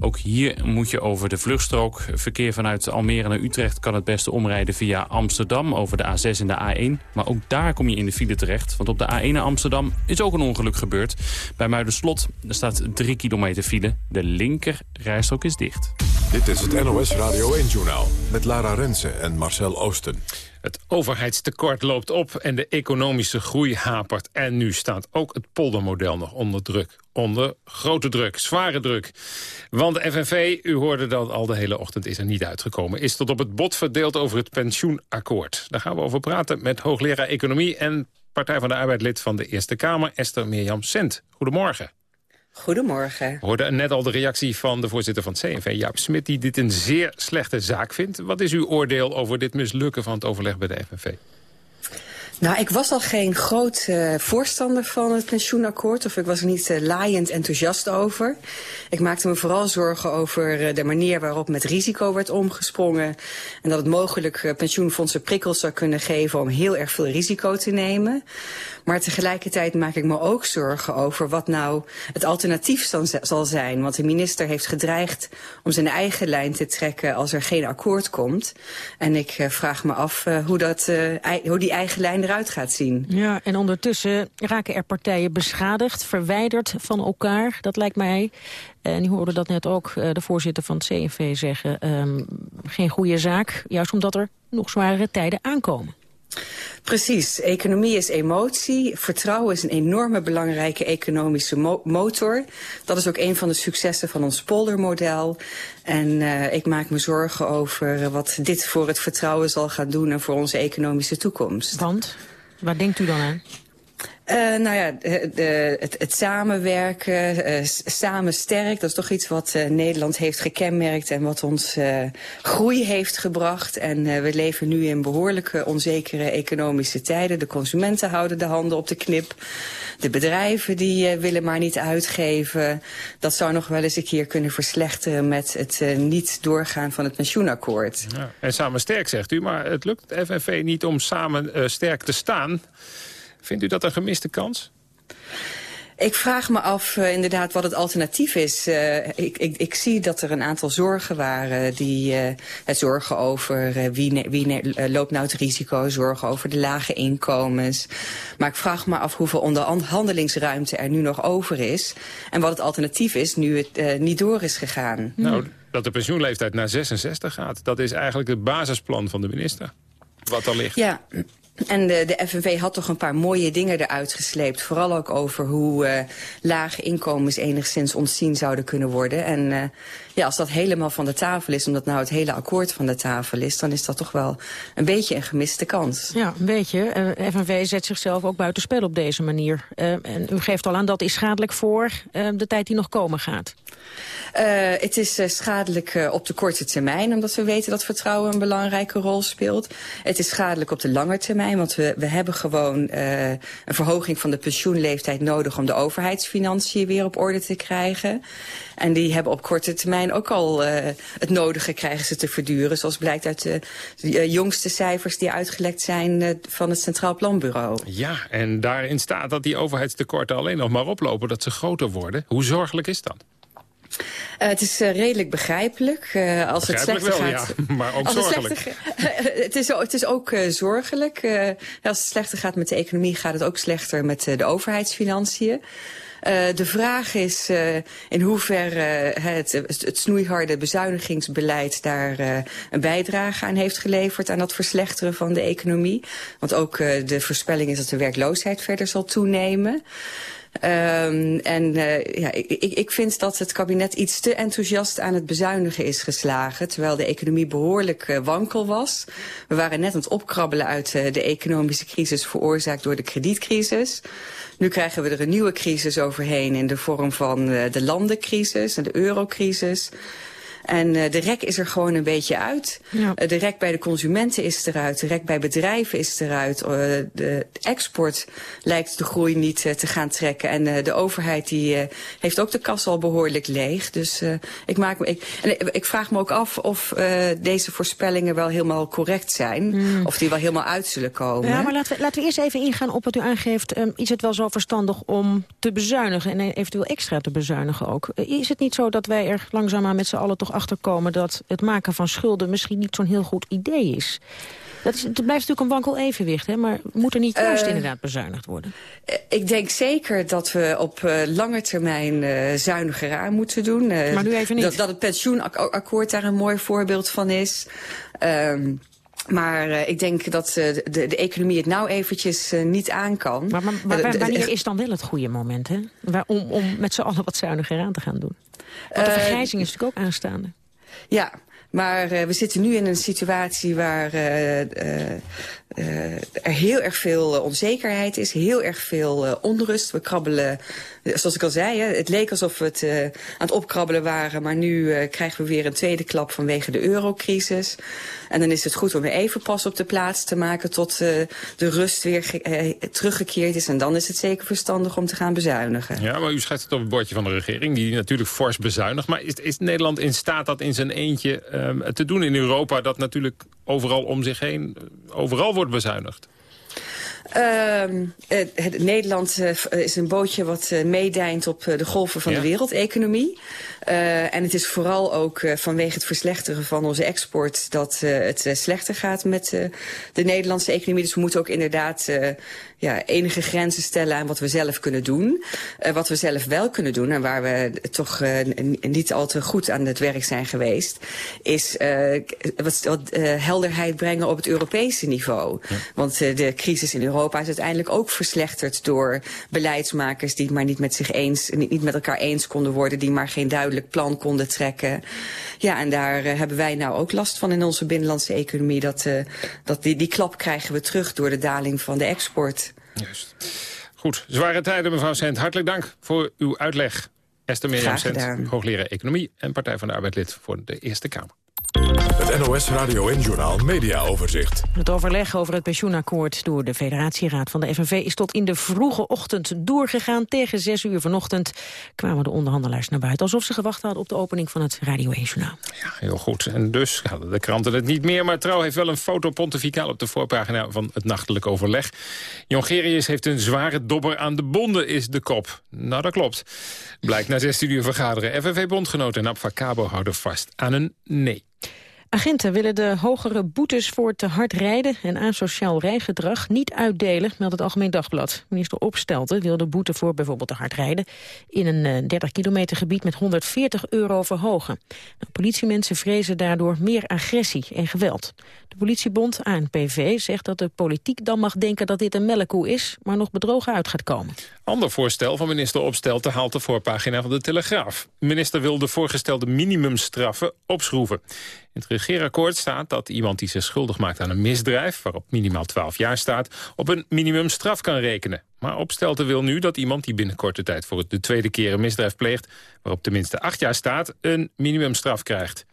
Ook hier moet je over de vluchtstrook. Verkeer vanuit Almere naar Utrecht kan het beste omrijden via Amsterdam over de A6 en de A1. Maar ook daar kom je in de file terecht. Want op de A1 naar Amsterdam is ook een ongeluk gebeurd. Bij Muiderslot er staat 3 kilometer file. De linker rijstrook is dicht. Dit is het NOS Radio 1-journaal met Lara Rensen en Marcel Oosten. Het overheidstekort loopt op en de economische groei hapert. En nu staat ook het poldermodel nog onder druk. Onder grote druk, zware druk. Want de FNV, u hoorde dat al de hele ochtend, is er niet uitgekomen. Is tot op het bot verdeeld over het pensioenakkoord. Daar gaan we over praten met hoogleraar Economie... en Partij van de Arbeid lid van de Eerste Kamer, Esther Mirjam Sent. Goedemorgen. Goedemorgen. We hoorden net al de reactie van de voorzitter van het CNV, Jaap Smit... die dit een zeer slechte zaak vindt. Wat is uw oordeel over dit mislukken van het overleg bij de FNV? Nou, ik was al geen groot uh, voorstander van het pensioenakkoord. Of ik was er niet uh, laaiend enthousiast over. Ik maakte me vooral zorgen over uh, de manier waarop met risico werd omgesprongen. En dat het mogelijk pensioenfondsen prikkels zou kunnen geven om heel erg veel risico te nemen. Maar tegelijkertijd maak ik me ook zorgen over wat nou het alternatief zal zijn. Want de minister heeft gedreigd om zijn eigen lijn te trekken als er geen akkoord komt. En ik vraag me af hoe, dat, hoe die eigen lijn eruit gaat zien. Ja, en ondertussen raken er partijen beschadigd, verwijderd van elkaar. Dat lijkt mij, en u hoorde dat net ook de voorzitter van het CNV zeggen... Ehm, geen goede zaak, juist omdat er nog zwaardere tijden aankomen. Precies. Economie is emotie. Vertrouwen is een enorme belangrijke economische motor. Dat is ook een van de successen van ons poldermodel. En uh, ik maak me zorgen over wat dit voor het vertrouwen zal gaan doen... en voor onze economische toekomst. Want? Waar denkt u dan aan? Uh, nou ja, de, het, samenwerken, uh, samen sterk, dat is toch iets wat uh, Nederland heeft gekenmerkt en wat ons groei heeft gebracht. En we leven nu in behoorlijke onzekere economische tijden. De consumenten houden de handen op de knip. De bedrijven die willen maar niet uitgeven. Dat zou nog wel eens een keer kunnen verslechteren met het niet doorgaan van het pensioenakkoord. Ja, en samen sterk zegt u, maar het lukt FNV niet om samen sterk te staan. Vindt u dat een gemiste kans? Ik vraag me af uh, inderdaad wat het alternatief is. Uh, ik, ik, ik, zie dat er een aantal zorgen waren. Die uh, het zorgen over wie, wie loopt nou het risico. Zorgen over de lage inkomens. Maar ik vraag me af hoeveel onderhandelingsruimte er nu nog over is. En wat het alternatief is nu het niet door is gegaan. Nou, dat de pensioenleeftijd naar 66 gaat. Dat is eigenlijk het basisplan van de minister. Wat er ligt. Ja, en de, de FNV had toch een paar mooie dingen eruit gesleept. Vooral ook over hoe uh, lage inkomens enigszins ontzien zouden kunnen worden. En uh, ja, als dat helemaal van de tafel is, omdat nou het hele akkoord van de tafel is... dan is dat toch wel een beetje een gemiste kans. Ja, een beetje. Uh, FNV zet zichzelf ook buitenspel op deze manier. en u geeft al aan dat is schadelijk voor de tijd die nog komen gaat. Het is schadelijk op de korte termijn, omdat we weten dat vertrouwen een belangrijke rol speelt. Het is schadelijk op de lange termijn want we, we hebben gewoon een verhoging van de pensioenleeftijd nodig... om de overheidsfinanciën weer op orde te krijgen. En die hebben op korte termijn ook al het nodige krijgen ze te verduren. Zoals blijkt uit de, jongste cijfers die uitgelekt zijn van het Centraal Planbureau. Ja, en daarin staat dat die overheidstekorten alleen nog maar oplopen, dat ze groter worden. Hoe zorgelijk is dat? Uh, het is uh, redelijk begrijpelijk. Uh, als begrijpelijk het slechter wel, gaat, ja, maar ook zorgelijk. Het, het, is, het is ook zorgelijk. als het slechter gaat met de economie, gaat het ook slechter met de overheidsfinanciën. de vraag is in hoeverre het, het, snoeiharde bezuinigingsbeleid daar een bijdrage aan heeft geleverd aan dat verslechteren van de economie. Want ook de voorspelling is dat de werkloosheid verder zal toenemen. Um, en uh, ja, ik, ik vind dat het kabinet iets te enthousiast aan het bezuinigen is geslagen. Terwijl de economie behoorlijk uh, wankel was. We waren net aan het opkrabbelen uit uh, de economische crisis veroorzaakt door de kredietcrisis. Nu krijgen we er een nieuwe crisis overheen in de vorm van de landencrisis en de eurocrisis. En uh, de rek is er gewoon een beetje uit. Ja. Uh, de rek bij de consumenten is eruit. De rek bij bedrijven is eruit. Uh, de export lijkt de groei niet te gaan trekken. En de overheid die heeft ook de kas al behoorlijk leeg. Dus ik, maak me, ik, en ik vraag me ook af of deze voorspellingen wel helemaal correct zijn. Mm. Of die wel helemaal uit zullen komen. Ja, maar laten we, laten we eerst even ingaan op wat u aangeeft. Um, is het wel zo verstandig om te bezuinigen en eventueel extra te bezuinigen ook? Is het niet zo dat wij er langzaamaan met z'n allen toch achterkomen dat het maken van schulden misschien niet zo'n heel goed idee is. Dat is, het blijft natuurlijk een wankel evenwicht, hè? maar moet er niet juist uh, inderdaad bezuinigd worden? Ik denk zeker dat we op uh, lange termijn uh, zuiniger aan moeten doen. maar nu even niet. Dat, dat het pensioenakkoord daar een mooi voorbeeld van is. Um, maar uh, ik denk dat uh, de, de, economie het nou eventjes uh, niet aan kan. Maar, maar, maar wanneer is dan wel het goede moment, hè? Waar, om, om met z'n allen wat zuiniger aan te gaan doen? Want de vergrijzing is natuurlijk ook aanstaande. Ja, maar uh, we zitten nu in een situatie waar uh, uh, er heel erg veel onzekerheid is, heel erg veel onrust. We krabbelen, zoals ik al zei, hè, het leek alsof we het aan het opkrabbelen waren, maar nu krijgen we weer een tweede klap vanwege de eurocrisis. En dan is het goed om weer even pas op de plaats te maken tot de rust weer teruggekeerd is. En dan is het zeker verstandig om te gaan bezuinigen. Ja, maar u schrijft het op het bordje van de regering, die natuurlijk fors bezuinigt. Maar is, is Nederland in staat dat in zijn eentje um, te doen in Europa... dat natuurlijk overal om zich heen, overal wordt bezuinigd? Ehm, het, Nederland is een bootje wat meedijnt op de golven van de wereldeconomie. en het is vooral ook vanwege het verslechteren van onze export... dat het slechter gaat met de Nederlandse economie. Dus we moeten ook inderdaad ja, enige grenzen stellen aan wat we zelf kunnen doen. Uh, wat we zelf wel kunnen doen en waar we toch uh, niet al te goed aan het werk zijn geweest... is uh, wat, wat helderheid brengen op het Europese niveau. Ja. Want de crisis in Europa is uiteindelijk ook verslechterd door beleidsmakers... die het maar niet met zich eens, niet, niet met elkaar eens konden worden... die maar geen duidelijk plan konden trekken. Ja, en daar hebben wij nou ook last van in onze binnenlandse economie. Dat, dat die, die klap krijgen we terug door de daling van de export. Juist. Goed, zware tijden mevrouw Sent. Hartelijk dank voor uw uitleg. Esther Mirjam Sent, hoogleraar Economie en Partij van de Arbeid lid voor de Eerste Kamer. Het NOS Radio en Journal Media Overzicht. Het overleg over het pensioenakkoord door de federatieraad van de FNV... is tot in de vroege ochtend doorgegaan. Tegen zes uur vanochtend kwamen de onderhandelaars naar buiten... alsof ze gewacht hadden op de opening van het Radio 1 Journaal. Ja, heel goed. En dus hadden de kranten het niet meer. Maar Trouw heeft wel een foto pontificaal op de voorpagina van het nachtelijk overleg. Jongerius heeft een zware dobber aan de bonden, is de kop. Nou, dat klopt. Blijkt na 16 uur vergaderen. FNV-bondgenoten en Abfacabo houden vast aan een nee. Agenten willen de hogere boetes voor te hard rijden en asociaal rijgedrag niet uitdelen, meldt het Algemeen Dagblad. Minister Opstelten wil de boete voor bijvoorbeeld te hard rijden in een 30 eh, kilometer gebied met 140 euro verhogen. Nou, politiemensen vrezen daardoor meer agressie en geweld. De politiebond ANPV zegt dat de politiek dan mag denken dat dit een melkkoe is, maar nog bedrogen uit gaat komen. Ander voorstel van minister Opstelten haalt de voorpagina van de Telegraaf. De minister wil de voorgestelde minimumstraffen opschroeven. In het regeerakkoord staat dat iemand die zich schuldig maakt aan een misdrijf... waarop minimaal 12 jaar staat, op een minimumstraf kan rekenen. Maar Opstelten wil nu dat iemand die binnen korte tijd... voor de tweede keer een misdrijf pleegt... waarop tenminste 8 jaar staat, een minimumstraf krijgt.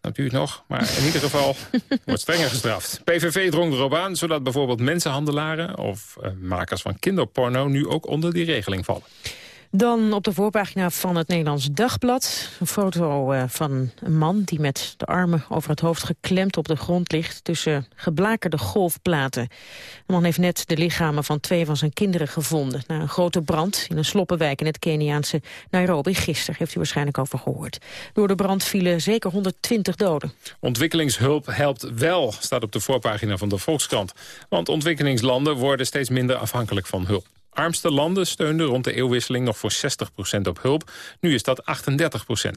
Het nog? Maar in ieder geval wordt strenger gestraft. PVV drong erop aan, zodat bijvoorbeeld mensenhandelaren... of uh, makers van kinderporno nu ook onder die regeling vallen. Dan op de voorpagina van het Nederlands Dagblad. Een foto uh, van een man die met de armen over het hoofd geklemd op de grond ligt... tussen geblakerde golfplaten. De man heeft net de lichamen van twee van zijn kinderen gevonden... na een grote brand in een sloppenwijk in het Keniaanse Nairobi. Gisteren heeft u waarschijnlijk over gehoord. Door de brand vielen zeker 120 doden. Ontwikkelingshulp helpt wel, staat op de voorpagina van de Volkskrant. Want ontwikkelingslanden worden steeds minder afhankelijk van hulp. Armste landen steunden rond de eeuwwisseling nog voor 60% op hulp. Nu is dat 38%.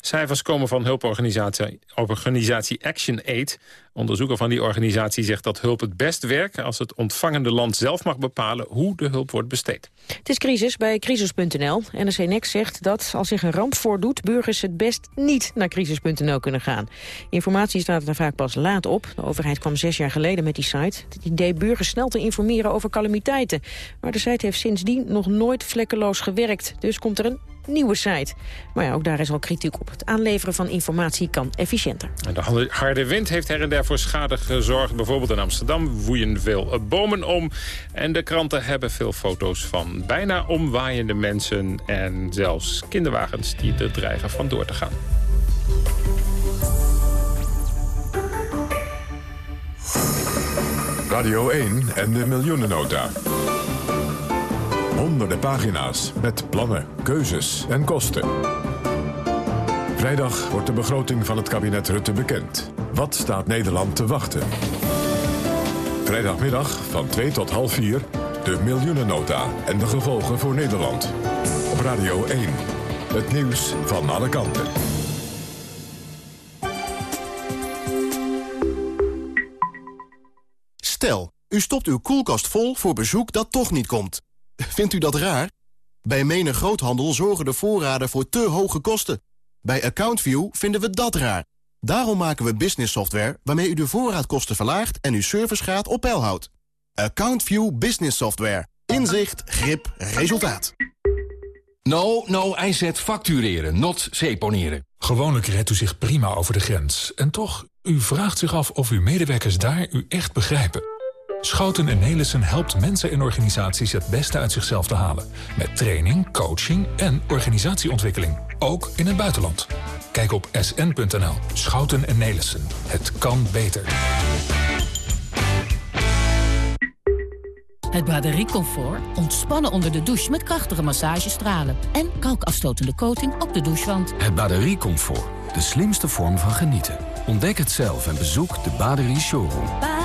Cijfers komen van hulporganisatie organisatie Action Aid. Onderzoeker van die organisatie zegt dat hulp het best werkt... als het ontvangende land zelf mag bepalen hoe de hulp wordt besteed. Het is crisis bij crisis.nl. NRC Next zegt dat als zich een ramp voordoet... burgers het best niet naar crisis.nl kunnen gaan. Informatie staat er vaak pas laat op. De overheid kwam zes jaar geleden met die site. Het idee burgers snel te informeren over calamiteiten. Maar de site heeft sindsdien nog nooit vlekkeloos gewerkt. Dus komt er een nieuwe site. Maar ja, ook daar is al kritiek op. Het aanleveren van informatie kan efficiënter. de harde wind heeft her en der voor schade gezorgd. Bijvoorbeeld in Amsterdam woeien veel bomen om. En de kranten hebben veel foto's van bijna omwaaiende mensen... en zelfs kinderwagens die er dreigen van door te gaan. Radio 1 en de miljoenennota. Honderden pagina's met plannen, keuzes en kosten. Vrijdag wordt de begroting van het kabinet Rutte bekend. Wat staat Nederland te wachten? Vrijdagmiddag van 2 tot half 4 de miljoenennota en de gevolgen voor Nederland. Op Radio 1. Het nieuws van alle kanten. Stel, u stopt uw koelkast vol voor bezoek dat toch niet komt. Vindt u dat raar? Bij menig groothandel zorgen de voorraden voor te hoge kosten. Bij AccountView vinden we dat raar. Daarom maken we business software waarmee u de voorraadkosten verlaagt en uw servicegraad op peil houdt. AccountView Business Software. Inzicht, grip, resultaat. No, no, IZ factureren, not seponeren. Gewoonlijk redt u zich prima over de grens. En toch, u vraagt zich af of uw medewerkers daar u echt begrijpen. Schouten en Nelissen helpt mensen en organisaties het beste uit zichzelf te halen. Met training, coaching en organisatieontwikkeling. Ook in het buitenland. Kijk op sn.nl. Schouten en Nelissen. Het kan beter. Het batteriecomfort. Ontspannen onder de douche met krachtige massagestralen. En kalkafstotende coating op de douchewand. Het batteriecomfort. De slimste vorm van genieten. Ontdek het zelf en bezoek de Baderie Showroom.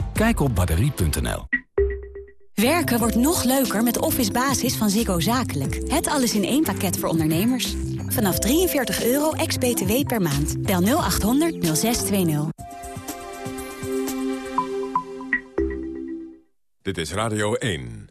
Kijk op batterie.nl. Werken wordt nog leuker met Office Basis van Ziggo Zakelijk. Het alles in één pakket voor ondernemers. Vanaf 43 euro ex-BTW per maand. Bel 0800 0620. Dit is Radio 1.